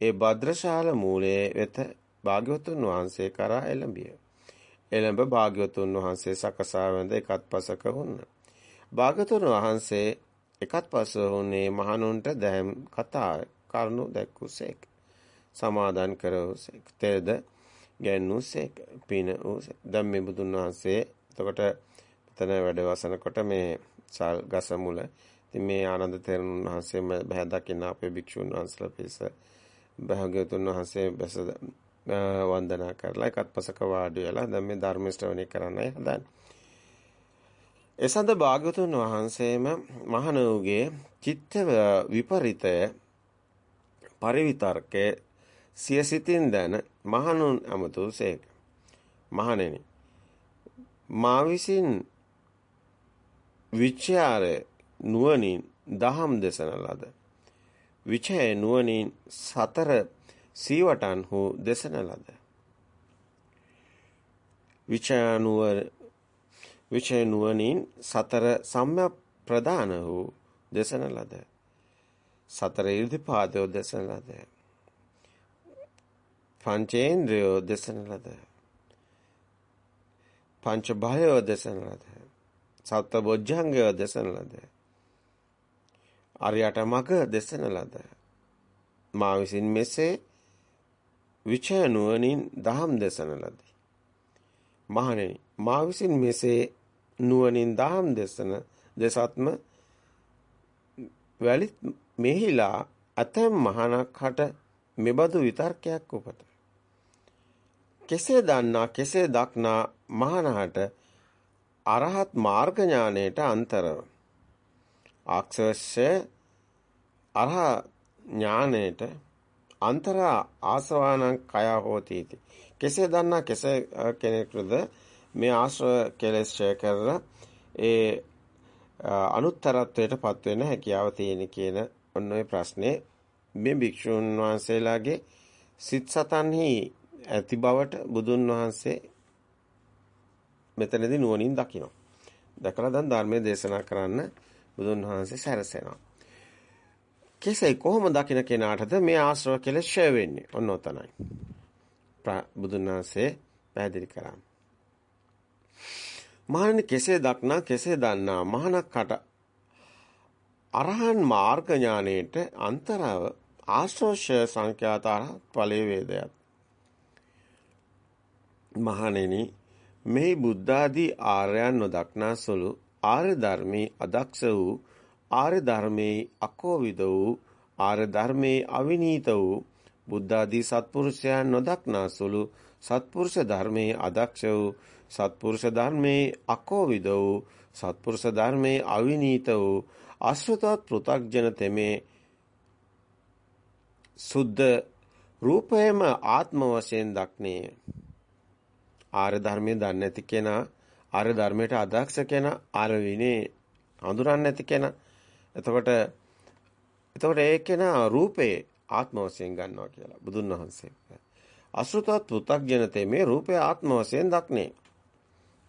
ඒ භද්‍රශාල මූලයේ වෙත භාග්‍යවතුන් වහන්සේ කරා එළඹිය. එළඹ භාග්‍යවතුන් වහන්සේ සකසා වැඳ එකත් පසක වුණ. භාග්‍යවතුන් වහන්සේ එකත් පස වුණේ මහණුන්ට දැහැම් කතා කරුණු දැක්කුසේක. සමාදන් කරවසේක. තෙද ගැන්නුසේක පින උසේක දැන් මේ බුදුන් වහන්සේ එතකොට මෙතන වැඩ වසනකොට මේ සල් ගස මුල ඉතින් මේ ආනන්ද තෙරුන් වහන්සේ බහැ දකින්න අපේ භික්ෂුන් වහන්සේලා පිරිස භාග්‍යවතුන් වහන්සේ බැස වන්දනා කරලා එකත් පසක වාඩි වෙලා දැන් මේ ධර්ම ශ්‍රවණය කරන්නයි හදන්නේ. එසඳ භාග්‍යවතුන් වහන්සේම මහණෝගේ චිත්ත විපරිතය පරිවිතර්කයේ සිය සිතින් දැන මහණුන් අමතුසේක. මහණෙනි මා විසින් විචාරය නුවණින් දහම් දෙසන ලද විචය නුවණින් සතර සීවටන් හෝ දෙසන ලද. විචය නුවර විචය නුවණින් සතර සම්‍යක් ප්‍රදාන වූ දෙසන ලද. සතර ඉර්ධිපාදෝ දෙසන ලද. පංචේන්ද්‍රයෝ දෙසන ලද. පංච භයෝ දෙසන ලද. සත්ත බොජ්ජංගයෝ දෙසන ලද. අරියට මග දෙසන ලද. මා විසින් මෙසේ විචය නුවණින් දහම් දෙසන ලදී. මහණෙනි මා විසින් මෙසේ නුවණින් දහම් දෙසන දෙසත්ම වැලි මෙහිලා අතම් මහණක් හට මෙබඳු විතර්කයක් උපත. කෙසේ දන්නා කෙසේ දක්නා මහණහට අරහත් මාර්ග ඥානයට අන්තරව? ආක්ෂවශ්‍ය අරහ ඥානයට අන්තර ආසවානං කය හෝති කෙසේ දන්නා කෙසේ කෙනෙකුද මේ ආශ්‍රව කෙලෙස් ඡය කරලා ඒ අනුත්තරත්වයට පත් වෙන හැකියාව තියෙන කියන ඔන්න ඔය ප්‍රශ්නේ මේ භික්ෂුන් වහන්සේලාගේ සිත් සතන්හි ඇති බවට බුදුන් වහන්සේ මෙතනදී නුවණින් දකිනවා. දැකලා දැන් ධර්මයේ දේශනා කරන්න බුදුන් වහන්සේ සැරසෙනවා. කෙසේ කොහොම දකින කෙනාටද මේ ආශ්‍රව කෙලෙස් ඡය වෙන්නේ? ඔන්න ඔතනයි. බුදුන් වහන්සේ පැහැදිලි කරා. මහණනි කෙසේ දක්නා කෙසේ දන්නා මහණක්කට අරහන් මාර්ග ඥානයේට අන්තරව ආශ්‍රෝෂය සංඛ්‍යාතර ඵලයේ වේදයක් මහණෙනි මේ බුද්ධාදී ආර්යයන් නොදක්නාසලු ආර්ය ධර්මයේ අදක්ෂ වූ ආර්ය ධර්මයේ අකෝවිද වූ ආර්ය ධර්මයේ අවිනීත වූ බුද්ධාදී සත්පුරුෂයන් නොදක්නාසලු සත්පුරුෂ ධර්මයේ අදක්ෂ වූ සත්පුරුෂ ධර්මයේ අකෝවිද වූ සත්පුරුෂ ධර්මයේ අවිනීත වූ අසෘතවත් පෘ탁ජන තෙමේ සුද්ධ රූපයම ආත්ම වශයෙන් දක්නේ ආර්ය ධර්මයේ දන්නේ නැති කෙනා ආර්ය ධර්මයට අදක්ෂ කෙනා ආර්ය විනේ හඳුනන්නේ නැති කෙනා එතකොට එතකොට ඒ කෙනා රූපේ ආත්ම වශයෙන් ගන්නවා කියලා බුදුන් වහන්සේ. අසෘතවත් පෘථග්ජනතේ මේ රූපය ආත්ම වශයෙන් දක්නේ.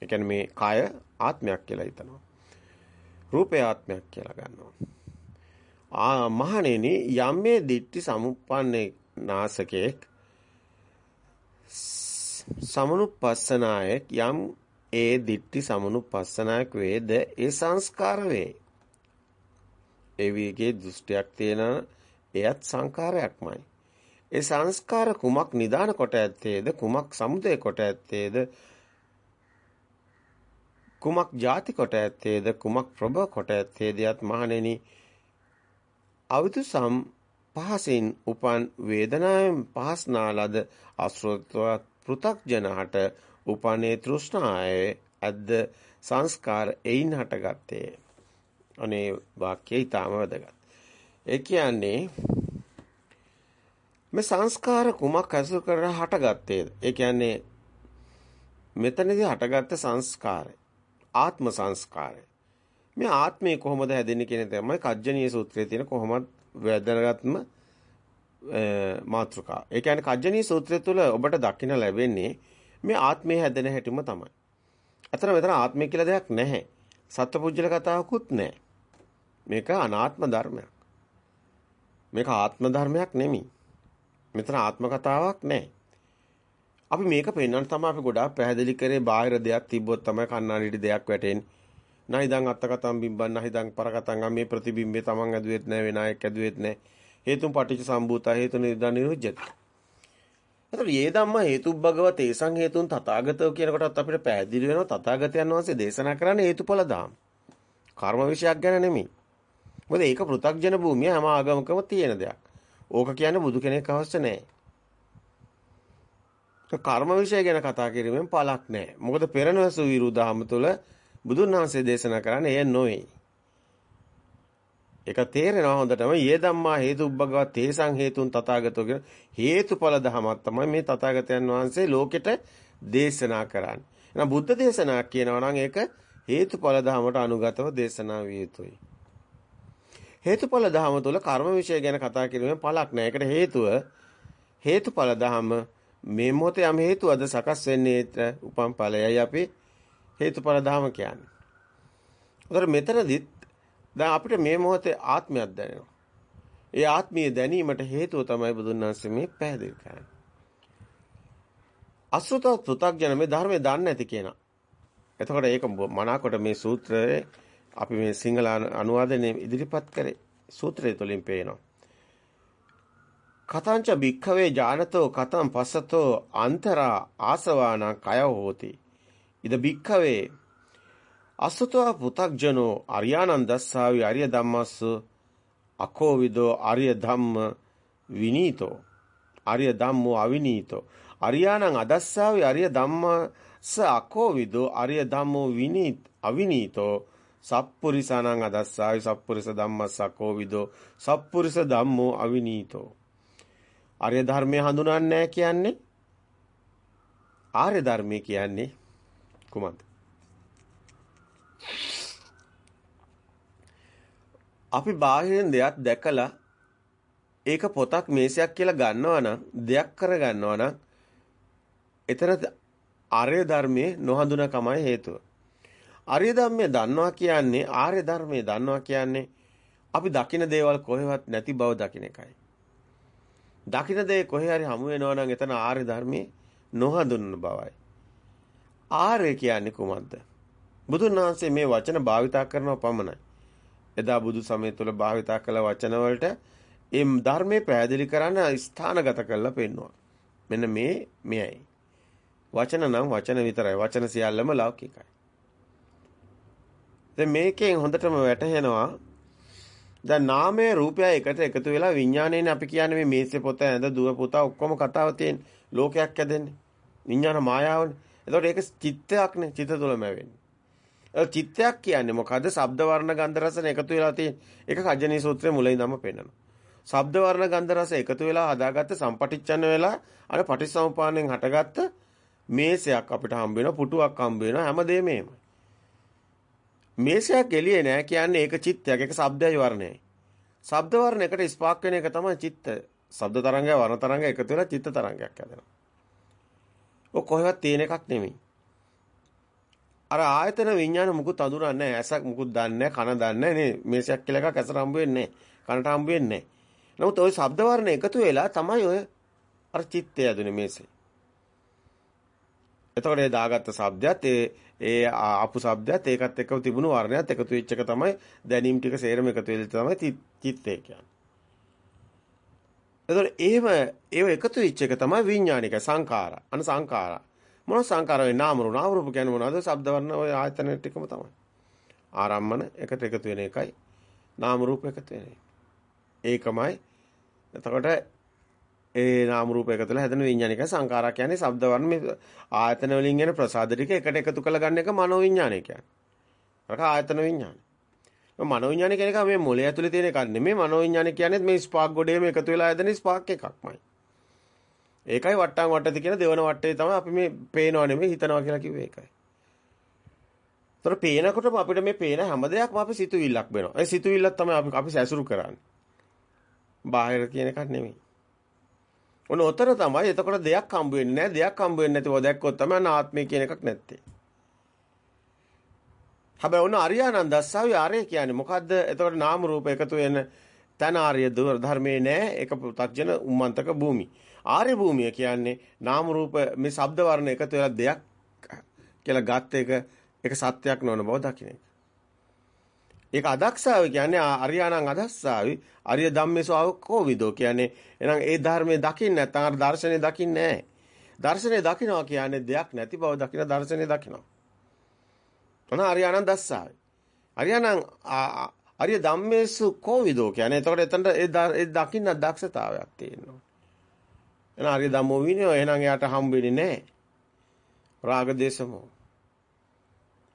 ඒ කියන්නේ මේ කය ආත්මයක් කියලා හිතනවා. රූපය ආත්මයක් කියලා ගන්නවා. ආ මහණෙනි යම් මේ දිට්ටි සමුප්පන්නේ නාසකෙක් සමනුපස්සනායක යම් ඒ දිට්ටි සමනුපස්සනායක වේද ඒ සංස්කාර වේ. ඒ විගේ දෘෂ්ටියක් තියෙන එයත් සංකාරයක්මයි. ඒ සංස්කාර කුමක් නිදාන කොට ඇත්තේද? කුමක් සමුදය කොට ඇත්තේද? කුමක් ಜಾති කොට ඇත්තේද? කුමක් ප්‍රබ කොට ඇත්තේද? යත් මහණෙනි අවිතු සම් පහසින් උපන් වේදනාවෙන් පහස්නා ලද අසෘතවත් පෘ탁ජනහට උපනේ තෘෂ්ණායේ අද්ද සංස්කාර එයින් හටගත්තේ. අනේ වාක්‍යය ඊටම වැදගත්. ඒ කියන්නේ මේ සංස්කාර කුමක් ඇසුරු කරලා හටගත්තේද? ඒ කියන්නේ මෙතනදී හටගත්ත සංස්කාරය ආත්ම සංස්කාරය. මේ ආත්මය කොහොමද හැදෙන්නේ කියන තමයි කජ්ජනීය සූත්‍රයේ තියෙන කොහොමද වැදගත්ම මාත්‍රකා. ඒ කියන්නේ කජ්ජනී සූත්‍රය තුළ ඔබට දකින්න ලැබෙන්නේ මේ ආත්මය හැදෙන හැටිම තමයි. අතන මෙතන ආත්මය කියලා දෙයක් නැහැ. සත්පුජ්‍යල කතාවකුත් නැහැ. මේක අනාත්ම ධර්මයක්. මේක ආත්ම ධර්මයක් නෙමෙයි. මෙතන ආත්ම කතාවක් නැහැ. අපි මේක පෙන්වන්න තමයි අපි ගොඩාක් පැහැදිලි කරේ බාහිර දෙයක් තිබ්බොත් තමයි කන්නාඩිට දෙයක් වැටෙන්නේ. නයිදන් අත්තකතම් බිම්බන් නයිදන් පරකතම් මේ ප්‍රතිබිම්බේ තමන් ඇදුවෙත් නැහැ වෙනායෙක් ඇදුවෙත් නැහැ. හේතුන් පටිච්ච සම්භූතා හේතු නිරෝධ නිරුද්ධති. එතකොට මේ ධම්ම හේතුබ්බගව තේසං හේතුන් තථාගතෝ කියන කොටත් අපිට පැහැදිලි වෙනවා තථාගතයන් වහන්සේ දේශනා කරන්නේ හේතුඵල ධම්. කර්ම විශයක් ගැන නෙමෙයි. මොකද ඒක පෘථග්ජන භූමිය හැම ආගමකම තියෙන දෙයක්. ඕක කියන්නේ බුදු කෙනෙක් අවශ්‍ය නැහැ. කර්ම විශය ගැන කතා කිරීමෙන් පළක් නැහැ. මොකද පෙරණැසු විරුද්ධාම තුළ බුදුන් වහන්සේ දේශනා කරන්නේ එය නොවේ. ඒක තේරෙනවා හොඳටම යේ ධම්මා හේතුබ්බගව තේසං හේතුන් තථාගතෝ කියන හේතුඵල ධමයක් තමයි මේ තථාගතයන් වහන්සේ ලෝකෙට දේශනා කරන්නේ. එහෙනම් බුද්ධ දේශනා කියනවා නම් ඒක හේතුඵල ධමයට අනුගතව දේශනා විය යුතුයි. හේතුඵල ධම තුල කර්ම විශ්ය ගැන කතා කිරීමෙන් පළක් නැහැ. ඒකට හේතුව හේතුඵල ධම මේ මොහොතේ යම් හේතුවද සකස් වෙන්නේ උපම් ඵලයයි අපි හේතුඵල ධම කියන්නේ. උතර මෙතනදිත් දැන් අපිට මේ මොහොතේ ආත්මයක් දැනෙනවා. ඒ ආත්මීය දැනීමට හේතුව තමයි බුදුන් වහන්සේ මේ පැහැදිලි කරන්නේ. අසුත පෘ탁ජන මේ ධර්මයේ දන්නේ නැති කෙනා. එතකොට ඒක මනාකොට මේ සූත්‍රයේ අපි මේ සිංහල අනුවාදනයේ ඉදිරිපත් කරේ සූත්‍රය තුලින් පේනවා. කතංච භික්ඛවේ ඥානතෝ කතං පස්සතෝ අන්තරා ආසවාන කය හෝති. ඉද භික්ඛවේ අසුතව පු탁ජනෝ අරියානන්දස්සාවි අරිය ධම්මස්ස අකෝවිදෝ අරිය ධම්ම විනීතෝ අරිය ධම්මෝ අවිනීතෝ අරියානං අදස්සාවි අරිය ධම්මස්ස අකෝවිදෝ අරිය ධම්මෝ විනීත අවිනීතෝ සප්පුරිසානං අදස්සාවි සප්පුරිස ධම්මස්ස අකෝවිදෝ සප්පුරිස ධම්මෝ අවිනීතෝ. ආර්ය ධර්මය හඳුනන්නේ කියන්නේ? ආර්ය ධර්මය කියන්නේ කුමක්ද? අපි බාහිරින් දෙයක් දැකලා ඒක පොතක් මේසයක් කියලා ගන්නවා නම් දෙයක් කර ගන්නවා නම් එතන ආර්ය ධර්මයේ නොහඳුනකමයි හේතුව. ආර්ය ධර්මයේ දන්නවා කියන්නේ ආර්ය ධර්මයේ දන්නවා කියන්නේ අපි දකින දේවල් කොහෙවත් නැති බව දකින එකයි. දකින දේ කොහේ හරි හමු වෙනවා නම් එතන ආර්ය ධර්මයේ නොහඳුනන බවයි. ආර්ය කියන්නේ කුමක්ද? බුදුන් වහන්සේ මේ වචන භාවිතා කරනව පමණයි. එදා බුදු සමය තුළ භාවිතා කළ වචන වලට ඒ ධර්මයේ පැහැදිලි කරන්න ස්ථානගත කරලා පෙන්වුවා. මෙන්න මේ මෙයයි. වචන නම් වචන විතරයි. වචන සියල්ලම ලෞකිකයි. දැන් මේකෙන් හොඳටම වැටහෙනවා දැන් නාමයේ රූපය එකට එකතු වෙලා විඥාණයෙන් අපි කියන්නේ මේ මේසේ පොත ඇඳ දුව පුතා ඔක්කොම කතාව තියෙන ලෝකයක් ඇදෙන්නේ. විඥාන මායාවනේ. එතකොට ඒක චිත්තයක්නේ චිත්ත තුළම වෙන්නේ. චිත්තයක් කියන්නේ මොකද්ද? ශබ්ද වර්ණ ගන්ධ රස එකතු වෙලා තියෙන. ඒක කජ්ජනී සූත්‍රයේ මුල ඉඳන්ම පෙන්නනවා. ශබ්ද වර්ණ ගන්ධ රස එකතු වෙලා හදාගත්ත සම්පටිච්ඡන්න වෙලා අර පටිසමුපාණයෙන් හටගත්ත මේසයක් අපිට හම්බ වෙනවා, පුටුවක් හම්බ වෙනවා, හැමදේම එහෙමයි. මේසයක් එළියේ නෑ කියන්නේ ඒක චිත්තයක්, ඒක ශබ්දයයි වර්ණයයි. ශබ්ද වර්ණ එකට ස්පාක් වෙන එක තමයි චිත්ත. ශබ්ද තරංගය වර්ණ තරංගය එකතු වෙලා චිත්ත තරංගයක් හැදෙනවා. ඔය කොහෙවත් තියෙන එකක් නෙමෙයි. අර ආයතන විඥාන මුකුත් අඳුරන්නේ නැහැ. ඇසක් මුකුත් දන්නේ කන දන්නේ නේ. මේසයක් කියලා එකක් ඇසට හම්බ වෙන්නේ කනට හම්බ වෙන්නේ නමුත් ওই ශබ්ද වර්ණ එකතු වෙලා තමයි ඔය අර චිත්තය ඇදුනේ මේසේ. එතකොට ඒ දාගත්ත ශබ්දයත් ඒ ඒ ආපු ශබ්දයත් ඒකත් එක්ක තිබුණු වර්ණයත් එකතු වෙච්ච එක තමයි දැනීම් ටික සේරම එකතු වෙලා තමයි චිත්තය කියන්නේ. එතකොට එහෙම ඒව එකතු වෙච්ච එක තමයි විඥානික සංඛාර. අන සංඛාර. මොන සංකාර වේ නාම රූප නාම රූප කියන්නේ මොනවද? ශබ්ද වර්ණ ඔය ආයතන ටිකම තමයි. ආරම්මන එකට එකතු වෙන එකයි නාම රූප එකතු වෙන ඒකමයි. එතකොට ඒ නාම රූප එකතුල හැදෙන විඥානික සංකාරා කියන්නේ ශබ්ද වර්ණ මේ ආයතන වලින් එන ප්‍රසාද ටික එකට එකතු කරලා ගන්න එක මනෝ විඥානය කියන්නේ. අරක ආයතන විඥානය. මනෝ විඥානය කියන එක මේ මොළය ඇතුලේ තියෙන එකක් නෙමෙයි මනෝ විඥානය කියන්නේ මේ ස්පාක් ගොඩේම එකතු වෙලා හැදෙන ස්පාක් එකක්මයි. ඒකයි වට්ටම් වට්ටති කියන දෙවන වටේ තමයි අපි මේ පේනව නෙමෙයි හිතනවා කියලා කිව්වේ ඒකයි. ඒතර පේනකොටම අපිට මේ පේන හැම දෙයක්ම අපි සිතුවිල්ලක් වෙනවා. ඒ සිතුවිල්ලක් තමයි අපි අපි සැසුරු කරන්නේ. බාහිර කියන එකක් නෙමෙයි. ඔන්න උතර තමයි එතකොට දෙයක් හම්බ වෙන්නේ නැහැ. දෙයක් හම්බ වෙන්නේ නැතිව දැක්කොත් තමයි ආත්මය කියන එකක් නැත්තේ. හැබැයි ඔන්න අරියානන්ද දස්සාවි ආරය කියන්නේ මොකද්ද? එතකොට නාම රූප එකතු වෙන තන ආර්ය ධර්මයේ නෑ. ඒක පු탁ජන උම්මන්තක භූමි. ආර්ය භූමිය කියන්නේ නාම රූප මේ ශබ්ද වර්ණ එකතු වෙලා දෙයක් කියලා ගත් එක ඒක සත්‍යයක් නොවන බව දකින්න එක. ඒක අදක්ෂාව කියන්නේ අරියාණං අදස්සාවි අරිය ධම්මේසෝ කෝවිදෝ කියන්නේ එහෙනම් ඒ ධර්මයේ දකින්න නැත්නම් අර දර්ශනේ දකින්නේ නැහැ. දර්ශනේ දකින්නවා කියන්නේ දෙයක් නැති බව දකින දර්ශනේ දකින්නවා. තන අරියාණං දස්සාවි. අරියාණං අරිය ධම්මේසු කෝවිදෝ කියන්නේ එතකොට එතනට ඒ දකින්න දක්ෂතාවයක් තියෙනවා. එහෙනම් හරි ධම්මෝ විනය එහෙනම් එයාට හම්බ වෙන්නේ නැහැ. රාග දේශමෝ.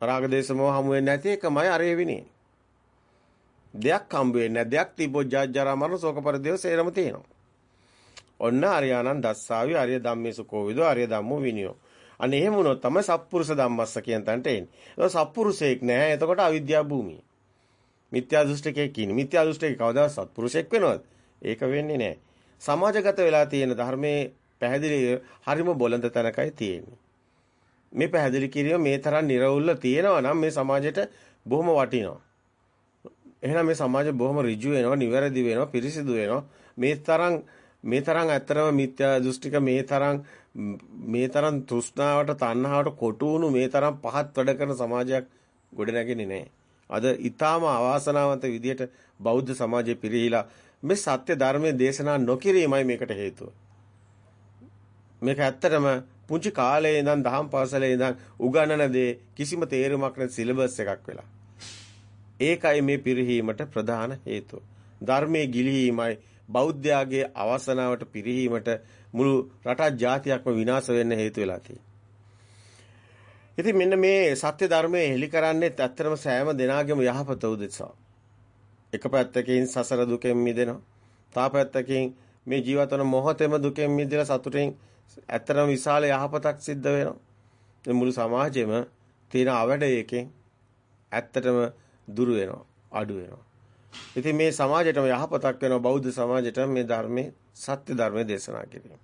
රාග දේශමෝ හමු වෙන්නේ නැති එකමයි අරේ විනය. දෙයක් හම්බ වෙන්නේ දෙයක් තිබොත් ජාජරා මරණ ශෝක පරිදේව සේරම තියෙනවා. ඔන්න අරියානන් දස්සාවි අරිය ධම්මේසු කෝවිදෝ අරිය ධම්මෝ විනියෝ. අන්න එහෙම වුණොත් තමයි සත්පුරුෂ ධම්මස්ස කියන තැනට එන්නේ. ඒක සත්පුරුෂයෙක් නෑ. එතකොට අවිද්‍යා භූමිය. මිත්‍යා දෘෂ්ටිකයෙක් ඉන්නේ. මිත්‍යා දෘෂ්ටිකේ කවදා සත්පුරුෂයෙක් වෙනවද? ඒක වෙන්නේ නෑ. සමාජගත වෙලා තියෙන ධර්මයේ පැහැදිලි හරිම බොළඳ තැනකයි තියෙන්නේ. මේ පැහැදිලි කිරීම මේ තරම් නිර්වුල්ල තියෙනවා නම් මේ සමාජයට බොහොම වටිනවා. එහෙනම් මේ සමාජය බොහොම ඍජු වෙනවා, නිවැරදි වෙනවා, පිරිසිදු වෙනවා. මේ තරම් මේ තරම් ඇත්තරම මිත්‍යා දෘෂ්ටික මේ තරම් මේ තරම් තෘෂ්ණාවට තණ්හාවට කොටු වුණු මේ තරම් පහත් වැඩ කරන සමාජයක් ගොඩනැගෙන්නේ නැහැ. අද ඊටාම අවාසනාවන්ත විදියට බෞද්ධ සමාජය පිරිහිලා මේ සත්‍ය ධර්මයේ දේශනා නොකිරීමයි මේකට හේතුව. මේක ඇත්තටම පුංචි කාලේ ඉඳන් දහම් පාසලේ ඉඳන් උගන්වන දේ කිසිම තේරුමක් නැති සිලබස් එකක් වෙලා. ඒකයි මේ පිරිහීමට ප්‍රධාන හේතුව. ධර්මයේ ගිලිහීමයි බෞද්ධයාගේ අවසනාවට පිරිහීමට මුළු රටක් ජාතියක්ම විනාශ වෙන්න හේතු වෙලා තියෙන්නේ. ඉතින් මෙන්න මේ සත්‍ය ධර්මයේ හෙලි කරන්නේ ඇත්තටම සෑම දිනාගෙම යහපත උදෙසා. එක පැත්තකින් සසර දුකෙන් මිදෙනවා. තා පැත්තකින් මේ ජීවිත වන මොහොතේම දුකෙන් මිදලා සතුටින් ඇත්තටම විශාල යහපතක් සිද්ධ වෙනවා. මුළු සමාජෙම තියෙන අවඩයකින් ඇත්තටම දුරු වෙනවා, අඩු වෙනවා. ඉතින් මේ සමාජයටම යහපතක් වෙනවා බෞද්ධ සමාජයට මේ ධර්මයේ සත්‍ය ධර්මයේ දේශනා කිරීම.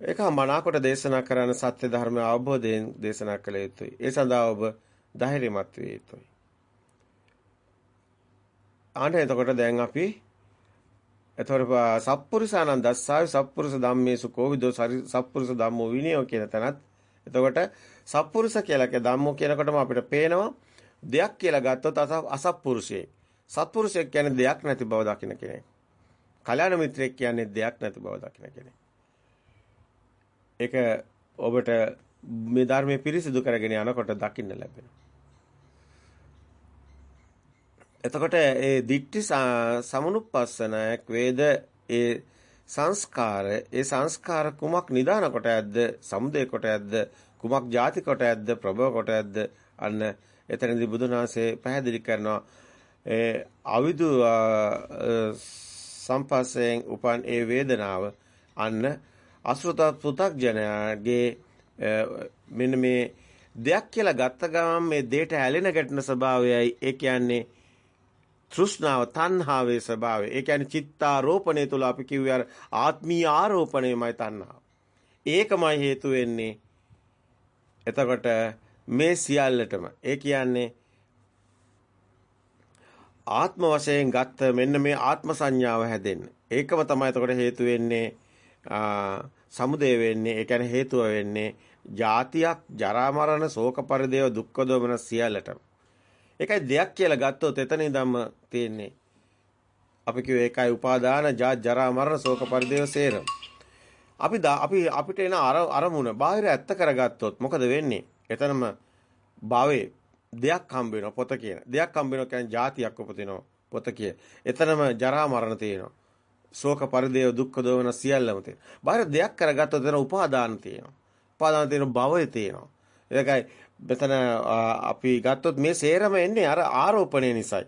ඒක මනාකොට දේශනා කරන සත්‍ය ධර්ම අවබෝධයෙන් දේශනා කළ යුතුයි. ඒ සඳහා ඔබ ධෛර්යමත් විය යුතුයි. ආන්න එතකොට දැන් අපි එතකොට සප්පුරුසානන් දස්සාවි සප්පුරුස ධම්මේසු කෝවිදෝ සප්පුරුස ධම්මෝ විනයෝ කියන තැනත් එතකොට සප්පුරුස කියලා කිය ධම්මෝ කියනකොටම අපිට පේනවා දෙයක් කියලා ගත්තොත් අසප්පුරුෂයෙක්. සත්පුරුෂයෙක් කියන්නේ දෙයක් නැති බව දකින්න කෙනෙක්. කල්‍යාණ මිත්‍රයෙක් කියන්නේ දෙයක් නැති බව දකින්න කෙනෙක්. ඒක ඔබට මේ ධර්මයේ පිරිසිදු කරගෙන යනකොට දකින්න ලැබෙනවා. එතකොට ඒ දික්ටි සමනුප්පස්සනයක් වේද ඒ සංස්කාර ඒ සංස්කාර කුමක් නිදාන කොට ඇද්ද සමුදේ කොට ඇද්ද කුමක් ಜಾති කොට ඇද්ද ප්‍රභව කොට ඇද්ද අන්න එතනදී බුදුන් වහන්සේ පැහැදිලි කරනවා ඒ අවිදු සම්පස්යෙන් උපන් ඒ වේදනාව අන්න අසෘත පු탁ජනයාගේ මෙන්න මේ දෙයක් කියලා ගත්ත ගමන් මේ දෙයට ඇලෙන ගැටෙන ස්වභාවයයි ඒ කියන්නේ තෘෂ්ණාව තණ්හාවේ ස්වභාවය. ඒ කියන්නේ චිත්තාරෝපණය තුල අපි කිව්වේ අර ආත්මීය ආරෝපණයමයි තණ්හාව. ඒකමයි හේතු වෙන්නේ. එතකොට මේ සියල්ලටම ඒ කියන්නේ ආත්ම වශයෙන් ගත්ත මෙන්න මේ ආත්ම සංඥාව හැදෙන්න. ඒකම තමයි එතකොට හේතු වෙන්නේ සමුදේ වෙන්නේ. ඒ කියන්නේ හේතුව වෙන්නේ ජාතියක් ජරා මරණ ශෝක පරිදේව දුක්ඛ දෝමන සියල්ලටම. ඒකයි දෙයක් කියලා ගත්තොත් එතන ඉඳන්ම තියෙන්නේ. අපි කියුවේ ඒකයි උපාදාන ජා ජරා මරණ ශෝක පරිදේව සේරම. අපි අපි අපිට එන අරමුණ බාහිර ඇත්ත කරගත්තොත් මොකද වෙන්නේ? එතනම භවයේ දෙයක් හම්බ වෙනවා පොත කියන. දෙයක් හම්බ වෙනවා කියන්නේ જાතියක් උපදිනවා පොත කිය. එතනම ජරා මරණ තියෙනවා. ශෝක පරිදේව දුක්ඛ දෝමන සියල්ලම තියෙනවා. බාහිර දෙයක් කරගත්තොත් එතන උපාදාන තියෙනවා. උපාදාන තියෙන භවය තියෙනවා. ඒකයි මෙතන අපි ගත්තොත් මේ සේරම එන්නේ අර ආරෝපණය නිසායි.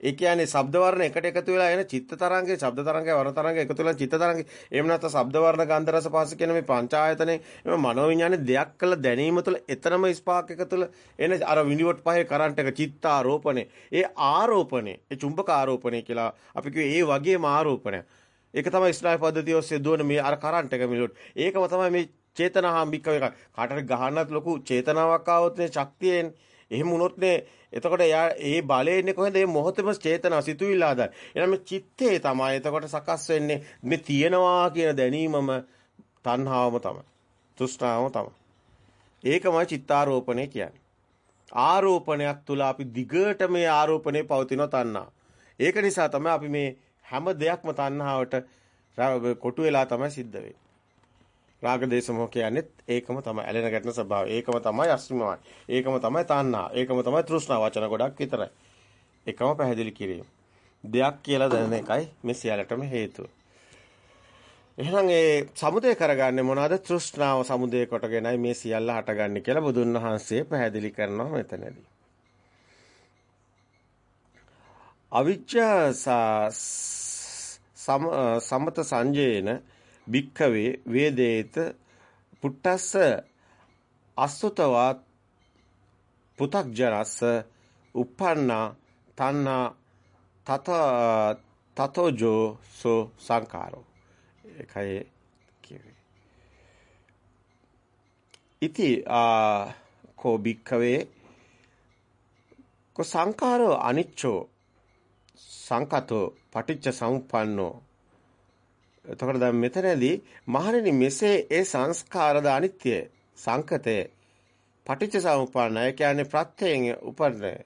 ඒ කියන්නේ ශබ්ද වර්ණ එකට එකතු වෙලා එන චිත්ත තරංගේ ශබ්ද තරංගේ වර්ණ තරංගේ එකතු වෙලා චිත්ත තරංගේ. එහෙම නැත්නම් ශබ්ද වර්ණ ගන්ධ රස පහස කියන මේ පංචායතනේ එම මනෝවිඤ්ඤාණය දෙයක් කළ දැනීම තුළ එතරම් ස්පාක් එක තුළ එන අර විනිවට් පහේ කරන්ට් එක චිත්ත ආරෝපණය ඒ ආරෝපණය ඒ චුම්බක ආරෝපණය කියලා අපි කිව්වේ ඒ වගේම ආරෝපණය. ඒක තමයි ස්නායු පද්ධතිය ඔස්සේ දුවන මේ අර කරන්ට් එක මිලුට් ඒකම තමයි මේ චේතනාහම්බික එක කාටට ගහන්නත් ලොකු චේතනාවක් ආවොත් නේ ශක්තියෙන් එහෙම වුණොත් නේ එතකොට එයා ඒ බලය එන්නේ කොහෙන්ද? මේ මොහොතේම චේතනා සිතුවිල්ල ආදා. එහෙනම් මේ චිත්තේ තමයි එතකොට සකස් වෙන්නේ මේ තියෙනවා කියන දැනීමම තණ්හාවම තමයි. තෘෂ්ණාවම තමයි. ඒකමයි චිත්තාරෝපණය කියන්නේ. ආරෝපණයක් තුල අපි දිගට මේ ආරෝපණය පවතින තණ්හා. ඒක නිසා තමයි අපි මේ හැම දෙයක්ම තණ්හාවට කොටු වෙලා තමයි සිද්ධ වෙන්නේ. රාග දේශ මොහ කියන්නේ ඒකම තමයි ඇලෙන ගැටෙන ස්වභාවය. ඒකම තමයි අස්මිමයි. ඒකම තමයි තණ්හා. ඒකම තමයි තෘෂ්ණා වචන ගොඩක් විතරයි. එකම පැහැදිලි කිරීම. දෙයක් කියලා දැනෙන එකයි මේ සියල්ලටම හේතුව. එහෙනම් ඒ සමුදය කරගන්නේ මොනවාද? තෘෂ්ණාව සමුදය කොටගෙනයි මේ සියල්ල හටගන්නේ කියලා බුදුන් වහන්සේ පැහැදිලි කරනවා මෙතනදී. අවිච්ඡා සමත සංජේන භික්ඛවේ වේදේත පුට්ටස්ස අසුතවා පු탁ජරස්ස uppannā තණ්හා තත තතෝජෝ සෝ සංකාරෝ ඒකයි කියවේ ඉති ආ කෝ භික්ඛවේ? කො සංකාරෝ අනිච්චෝ සංකතෝ පටිච්ච සමුප්පන්නෝ එතකොට දැන් මෙතනදී මහණෙනි මෙසේ ඒ සංස්කාරද අනිත්‍ය සංකතේ පටිච්ච සමුප්පන්නය කියන්නේ ප්‍රත්‍යයෙන් උපන්නේ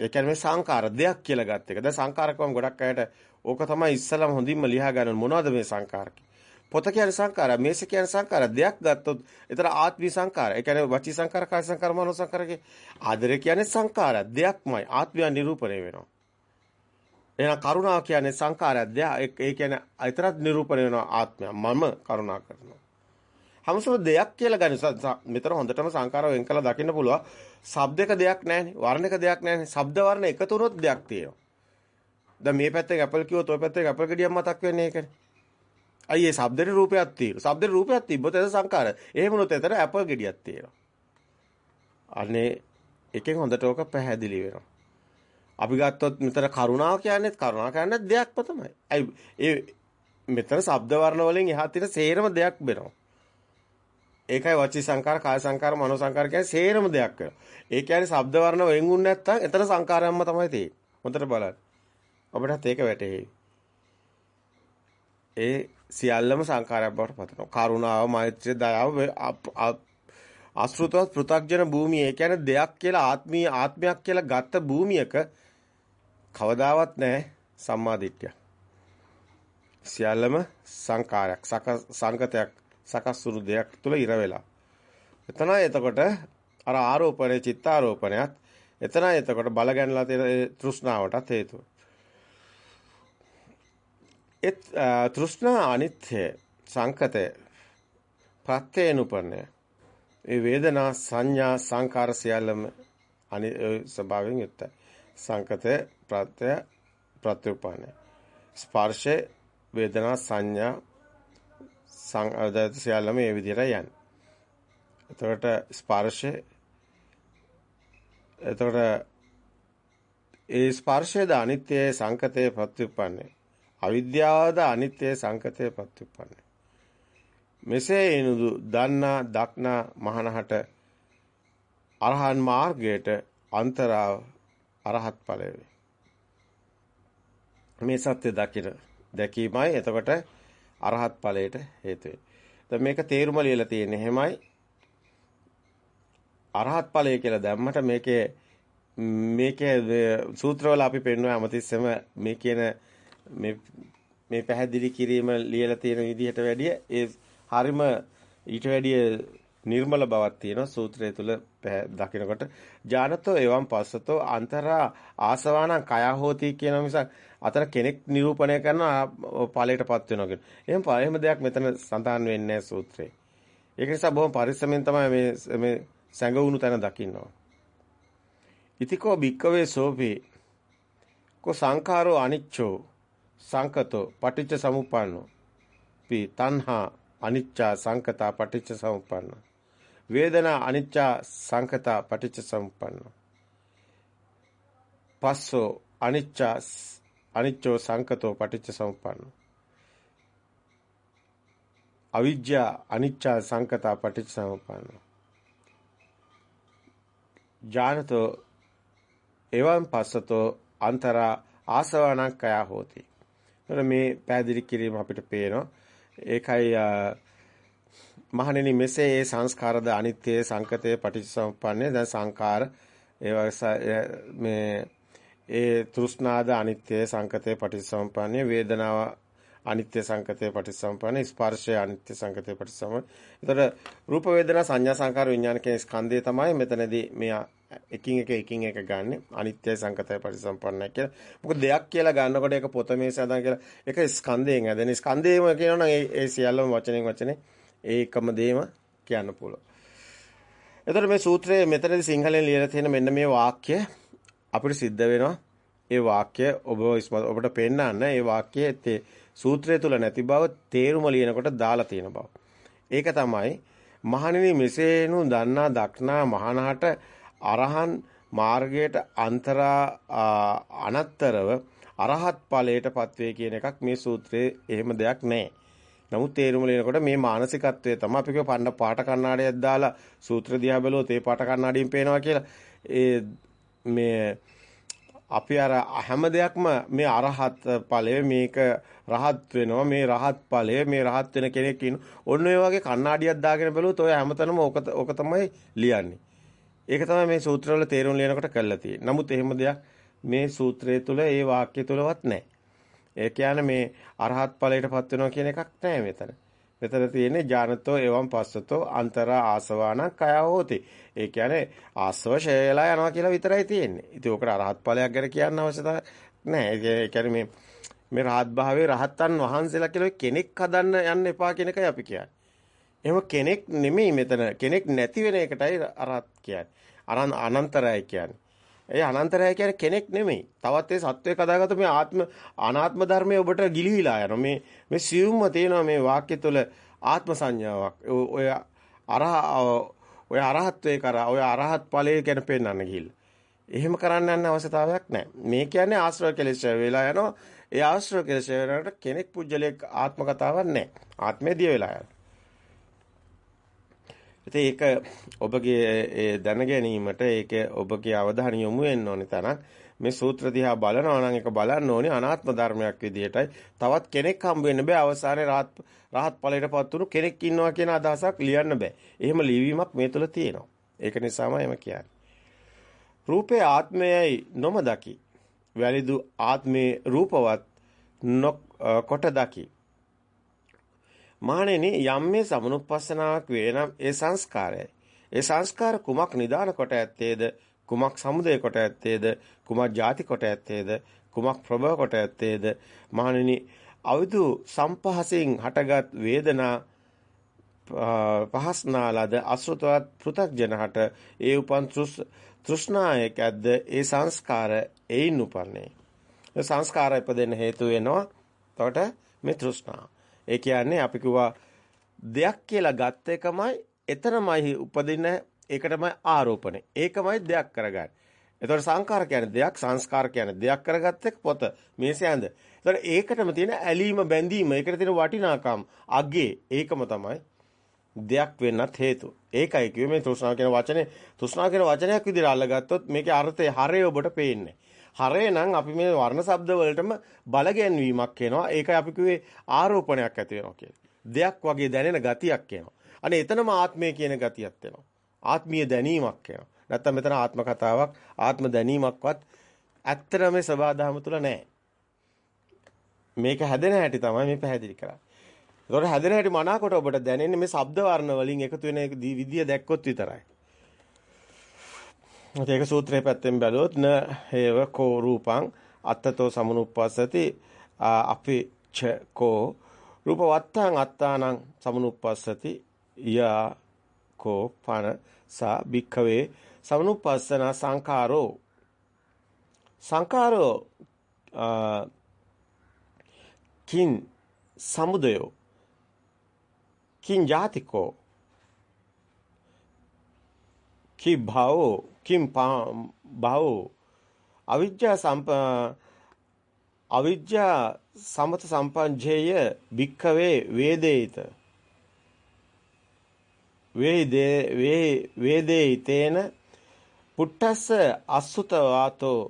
ඒ කියන්නේ මේ සංකාර දෙයක් කියලා ගත්ත එක. දැන් සංකාරකවම ගොඩක් අයට ඕක තමයි ඉස්සලම හොඳින්ම ලියා ගන්න මොනවද මේ සංකාර පොත කියන්නේ සංකාර, මේස කියන්නේ සංකාර. දෙයක් ගත්තොත් ඒතර ආත්මී සංකාර. ඒ කියන්නේ වචී සංකාර, කාය සංකාර, මනෝ සංකාරගේ ආදරය කියන්නේ සංකාර. දෙයක්මයි. ආත්මය නිරූපණය වෙනවා. එහෙනම් කරුණාව කියන්නේ සංකාරයක්. ඒ කියන්නේ ඊතරත් නිරූපණය වෙනවා ආත්මය. මම කරුණා කරනවා. හැමසම දෙයක් කියලා ගන්න. මෙතන හොඳටම සංකාර වෙන් කළා දකින්න පුළුවන්. ශබ්දක දෙයක් නැහැනේ. වර්ණක දෙයක් නැහැනේ. ශබ්ද වර්ණ එකතු වුණොත් දෙයක් තියෙනවා. දැන් මේ පැත්තේ ඇපල් කිව්වොත් ওই පැත්තේ ඇපල් ගෙඩියක් මතක් වෙන්නේ ඒකනේ. අයි ඒ ශබ්දේ රූපයක් තියෙනවා. ශබ්දේ රූපයක් තිබ්බොත් ඒක සංකාර. එහෙම වුණොත් එතන ඇපල් ගෙඩියක් තියෙනවා. අනේ එකෙන් හොඳට ඕක පැහැදිලි වෙනවා. අපි ගත්තොත් මෙතන කරුණාව කියන්නේ කරුණා කියන්නේ දෙයක්ම තමයි. අයි ඒ මෙතන ශබ්ද වර්ණ වලින් එහා තියෙන සේරම දෙයක් වෙනවා. ඒකයි වචී සංකාර, කාය සංකාර, මනෝ සංකාර කියන්නේ සේරම දෙයක් වෙනවා. ඒ කියන්නේ ශබ්ද වර්ණ වෙන්ුන් නැත්තම් එතන සංකාරයක්ම තමයි තියෙන්නේ. හොඳට බලන්න. ඔබටත් ඒක වැටහෙයි. ඒ සියල්ලම සංකාරයක් බවට පත් කරුණාව, මෛත්‍රිය, දයාව අසෘතවත් පෘ탁ජන භූමිය. ඒ කියන්නේ දෙයක් කියලා ආත්මීය ආත්මයක් කියලා ගත්ත භූමියක කවදාවත් නැහැ සම්මාදිට්ඨිය. සියල්ලම සංකාරයක්, සංකතයක් සකස් වුණු දෙයක් තුල ඉර වෙලා. එතනයි එතකොට අර ආරෝපණය චිත්තාරෝපණයත් එතනයි එතකොට බල ගැනලා තියෙන තෘෂ්ණාවටත් හේතුව. එත් තෘෂ්ණා අනිත්‍ය සංකතය ප්‍රත්‍යේනුපන්නේ ඒ වේදනා සංඥා සංකාර සියල්ලම අනි ස්වභාවයෙන් යුක්තයි. සංකතය ප්‍රත්‍ය ප්‍රත්‍යඋපන්නේ. ස්පර්ශය වේදනා සංඥා සංදත සියල්ලම මේ විදිහට යන්නේ. එතකොට ස්පර්ශය එතකොට ඒ ස්පර්ශයද අනිත්‍ය සංකතේ ප්‍රත්‍යুৎපන්නේ. අවිද්‍යාවද අනිත්‍ය සංකතේ ප්‍රත්‍යুৎපන්නේ. මෙසේ එනුදු දන්නා දක්නා මහනහට අරහන් මාර්ගයට අන්තරාව අරහත් ඵලය මේ සත්‍ය දකින දැකීමයි එතකොට අරහත් ඵලයට හේතු වෙන්නේ. මේක තේරුම ලියලා තියෙන්නේ එහෙමයි. අරහත් ඵලය කියලා දැම්මට මේකේ මේකේ සූත්‍රවල අපි පෙන්වන අමතිස්සම මේ කියන මේ මේ පැහැදිලි කිරීම ලියලා තියෙන විදිහට වැඩිය ඒ හරිම ඊට වැඩිය නිර්මල බවක් තියෙනවා සූත්‍රය තුල දකිනකොට ඥානතෝ එවම් පස්සතෝ අන්තරා ආසවානං කය හෝති කියන මිසක් අතන කෙනෙක් නිරූපණය කරන ඵලයටපත් වෙනවා කියන. එහෙම එහෙම දෙයක් මෙතන සඳහන් වෙන්නේ නැහැ සූත්‍රේ. ඒක නිසා බොහොම පරිස්සමෙන් තමයි මේ මේ සැඟවුණු තැන දකින්නවා. ඉතිකෝ භික්කවේ සෝපි කෝ සංඛාරෝ අනිච්චෝ සංකතෝ පටිච්ච සමුප්පන්නෝ පි තණ්හා අනිච්චා සංකතා පටිච්ච සමුප්පන්න වේදනා අනිච්චා සංකතා පටිච්ච සමුප්පන්න පස්සෝ අනිච්චා අනිච්චෝ සංකතෝ පටිච්ච සමුප්පන්න අවිජ්ජා අනිච්චා සංකතා පටිච්ච සමුප්පන්න ඥානතෝ එවං පස්සතෝ අන්තරා ආසවණං කය හෝති. එතන මේ පැහැදිලි කිරීම අපිට පේනවා. ඒකයි මහණෙනි මෙසේ ඒ සංස්කාරද අනිත්‍ය සංකතේ පටිච්චසමුප්පන්නේ දැන් සංකාර ඒ මේ ඒ තෘෂ්ණාද අනිත්‍ය සංකතේ පටිච්චසමුප්පන්නේ වේදනාව අනිත්‍ය සංකතේ පටිච්චසමුප්පන්නේ ස්පර්ශය අනිත්‍ය සංකතේ පටිච්චසමුප්පන්නේ. ඒතර රූප වේදනා සංඥා සංකාර විඥාන කියන ස්කන්ධය තමයි මෙතනදී මේ එකින් එක එකින් එක ගන්න. අනිත්‍ය සංකතය පරිසම්පන්නයි කියලා. මොකද දෙයක් කියලා ගන්නකොට ඒක පොත මේ සදා කියලා. ඒක ස්කන්ධයෙන් හැදෙන ස්කන්ධයම කියනවනම් ඒ ඒ සියල්ලම වචනෙන් වචනේ. ඒකම දේම කියන්න පුළුවන්. එතකොට මේ සූත්‍රයේ මෙතනදී සිංහලෙන් ලියලා තියෙන මෙන්න මේ වාක්‍ය අපිට සිද්ධ වෙනවා ඒ වාක්‍ය ඔබ ඔබට පෙන්නන්න ඒ වාක්‍යයේ සූත්‍රය තුල නැති බව තේරුම ලියනකොට දාලා තියෙන බව. ඒක තමයි මහණෙනි මෙසේනු දන්නා දක්නා මහානහට අරහන් මාර්ගයට අන්තරා අනත්තරව අරහත් ඵලයටපත් වේ කියන එකක් මේ සූත්‍රයේ එහෙම දෙයක් නැහැ. නමුත් තේරුම ලියනකොට මේ මානසිකත්වය තමයි අපි කිය පන්න පාට කණ්ණාඩියක් දාලා සූත්‍ර දිහා බැලුවොත් ඒ පාට කණ්ණාඩියෙන් පේනවා කියලා. ඒ මේ අපි අර හැම දෙයක්ම මේ අරහත් ඵලය මේක රහත් වෙනවා මේ රහත් ඵලය මේ රහත් වෙන කෙනෙක් ඉන්න ඔන්න ඔය වගේ කණ්ණාඩියක් දාගෙන බැලුවොත් ඔය හැමතැනම ඕක ඕක තමයි ලියන්නේ. ඒක තමයි මේ සූත්‍රවල තේරුම් ලියනකොට කරලා තියෙන්නේ. නමුත් එහෙම දෙයක් මේ සූත්‍රය තුල ඒ වාක්‍ය තුලවත් නැහැ. ඒ කියන්නේ මේ අරහත් ඵලයටපත් වෙනවා කියන එකක් නැහැ මෙතන. මෙතන තියෙන්නේ ඥානතෝ එවම් පස්සතෝ අන්තර ආසවාන කය හෝති. ඒ කියන්නේ ආස්ව ශේලා යනවා කියලා විතරයි තියෙන්නේ. ඉතින් ඕකට අරහත් ඵලයක් ගැන කියන්න අවශ්‍යතාවයක් නැහැ. ඒ කියන්නේ මේ මේ රහත් භාවයේ රහතන් වහන්සේලා කියලා කෙනෙක් හදන්න යන්න එපා කියන එකයි අපි කියන්නේ. එහෙම කෙනෙක් නෙමෙයි මෙතන කෙනෙක් නැති වෙන එකටයි අරහත් කියන්නේ. අනන් අනන්තරය කියන්නේ. ඒ අනන්තරය කියන්නේ කෙනෙක් නෙමෙයි. තවත් ඒ සත්වයක් හදාගත්ත මේ ආත්ම අනාත්ම ධර්මයේ ඔබට ගිලිහිලා යනවා. මේ මේ සියුම්ම තියෙනවා මේ වාක්‍ය තුළ ආත්ම සංඥාවක්. ඔය අරහ ඔය අරහත්වේ කරා ඔය අරහත් ඵලයේ ගැන පෙන්වන්න ගිහිල්ලා. එහෙම කරන්න යන්න අවශ්‍යතාවයක් නැහැ. මේ කියන්නේ ආශ්‍රව කෙලෙස් වෙලා යනවා. ඒ ආශ්‍රව කෙලෙස් වෙනකොට කෙනෙක් පුජ්‍යලයක් ආත්ම කතාවක් නැහැ. ආත්මය දිය වෙලා යනවා. ඉතින් ඒක ඔබගේ ඒ දැන ගැනීමට ඒක ඔබගේ අවධානය යොමු වෙන්න ඕනේ තරම් මේ සූත්‍ර දිහා බලනවා නම් ඒක බලන්න ඕනේ අනාත්ම ධර්මයක් විදිහටයි. තවත් කෙනෙක් හම්බ වෙන්න බෑ අවසානයේ රහත් රහත් ඵලයටපත් වුණු කෙනෙක් ඉන්නවා කියන අදහසක් ලියන්න බෑ. එහෙම ලියවීමක් මේ තුල තියෙනවා. ඒක නිසාමයි එම කියන්නේ. රූපේ ආත්මයයි නොම දකි. වැලිදු ආත්මේ රූපවත් කොට දකි. මහණෙනි යම් මේ සමනුප්පස්සනාවක් වේ නම් ඒ සංස්කාරයයි. ඒ සංස්කාර කුමක් නිදාන කොට ඇත්තේද? කුමක් සමුදය කොට ඇත්තේද? කුමක් ಜಾති කොට ඇත්තේද? කුමක් ප්‍රභව කොට ඇත්තේද? මහණෙනි අවිදු සම්පහසෙන් හටගත් වේදනා පහස්නාලද අසෘතවත් පෘ탁ජනහට ඒ උපන් තෘෂ්ණායකද්ද ඒ සංස්කාර එයින් උපන්නේ. සංස්කාර ඉපදෙන්න හේතු වෙනවා. එතකොට මේ තෘෂ්ණාව ඒ කියන්නේ අපි කිව්වා දෙයක් කියලා ගත්ත එකමයි එතනමයි උපදින ඒකටමයි ආරෝපණය. ඒකමයි දෙයක් කරගන්නේ. එතකොට සංකාර කියන්නේ දෙයක් සංස්කාර කියන්නේ දෙයක් කරගත්ත එක පොත මේසේ ඇඳ. එතකොට ඒකටම තියෙන ඇලීම බැඳීම ඒකට තියෙන වටිනාකම් අගේ ඒකම තමයි දෙයක් වෙන්නත් හේතුව. ඒකයි කිව්වේ මේ තෘෂ්ණාව කියන වචනේ තෘෂ්ණාව කියන වචනයක් විදිහට අල්ලගත්තොත් මේකේ අර්ථය හරය ඔබට පේන්නේ. හරේ නම් අපි මේ වර්ණ ශබ්ද වලටම බලගැන්වීමක් වෙනවා. ඒකයි අපි කිව්වේ ආරෝපණයක් ඇති වෙනවා කියලා. දෙයක් වගේ දැනෙන ගතියක් එනවා. අනේ එතනම ආත්මය කියන ගතියක් එනවා. ආත්මීය දැනීමක් එනවා. නැත්තම් මෙතන ආත්ම කතාවක් ආත්ම දැනීමක්වත් ඇත්තටම මේ සබාධාම තුල නැහැ. මේක හැදෙන හැටි තමයි මේ පැහැදිලි කරන්නේ. ඒතකොට හැදෙන හැටි මනාකොට ඔබට දැනෙන්නේ මේ ශබ්ද වර්ණ වලින් එකතු වෙන විදිය දැක්කොත් විතරයි. ඒක සූත්‍රයේ පැත්තෙන් බැලුවොත් න හේව කෝ රූපං අත්තතෝ සමනුප්පස්සති අපි ච කෝ. රූපවත්තං අත්තානං සමනුප්පස්සති යා කෝ පන සා භික්ඛවේ. සමනුපස්සන සංඛාරෝ. සංඛාරෝ කින් සමුදයෝ. කින් ජාතිකෝ. කි භවෝ කිම් භවෝ අවිජ්ජා සම්ප අවිජ්ජා සමත සම්පංජේය භික්ඛවේ වේදේත වේදේ වේ වේදේිතේන පුට්ටස්ස අසුත වාතෝ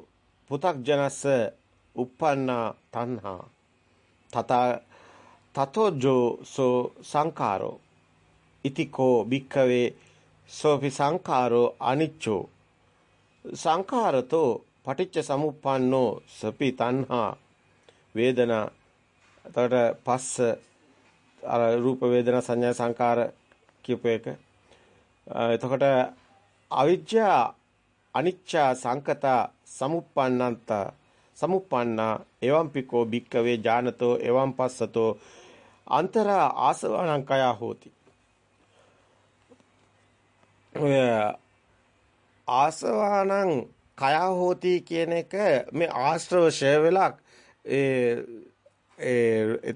පු탁ජනස්ස uppannā tanhā තත තතෝජෝ සෝ සංකාරෝ ඉතිකෝ භික්ඛවේ සෝපි සංඛාරෝ අනිච්චෝ සංඛාරතෝ පටිච්ච සමුප්පන්නෝ සපි තණ්හා වේදනා. එතකොට පස්ස අර රූප වේදනා සංඥා සංකාර කියප එක. එතකොට අවිජ්ජා අනිච්චා සංකතා සමුප්පන්නන්ත සමුප්පන්නා එවම් පිකෝ භික්කවේ ඥානතෝ එවම් පස්සතෝ අන්තරා ආසවණං කය හෝති. ඔය ආසවානං කය හෝති කියන එක මේ ආශ්‍රව ෂය වෙලා ඒ ඒ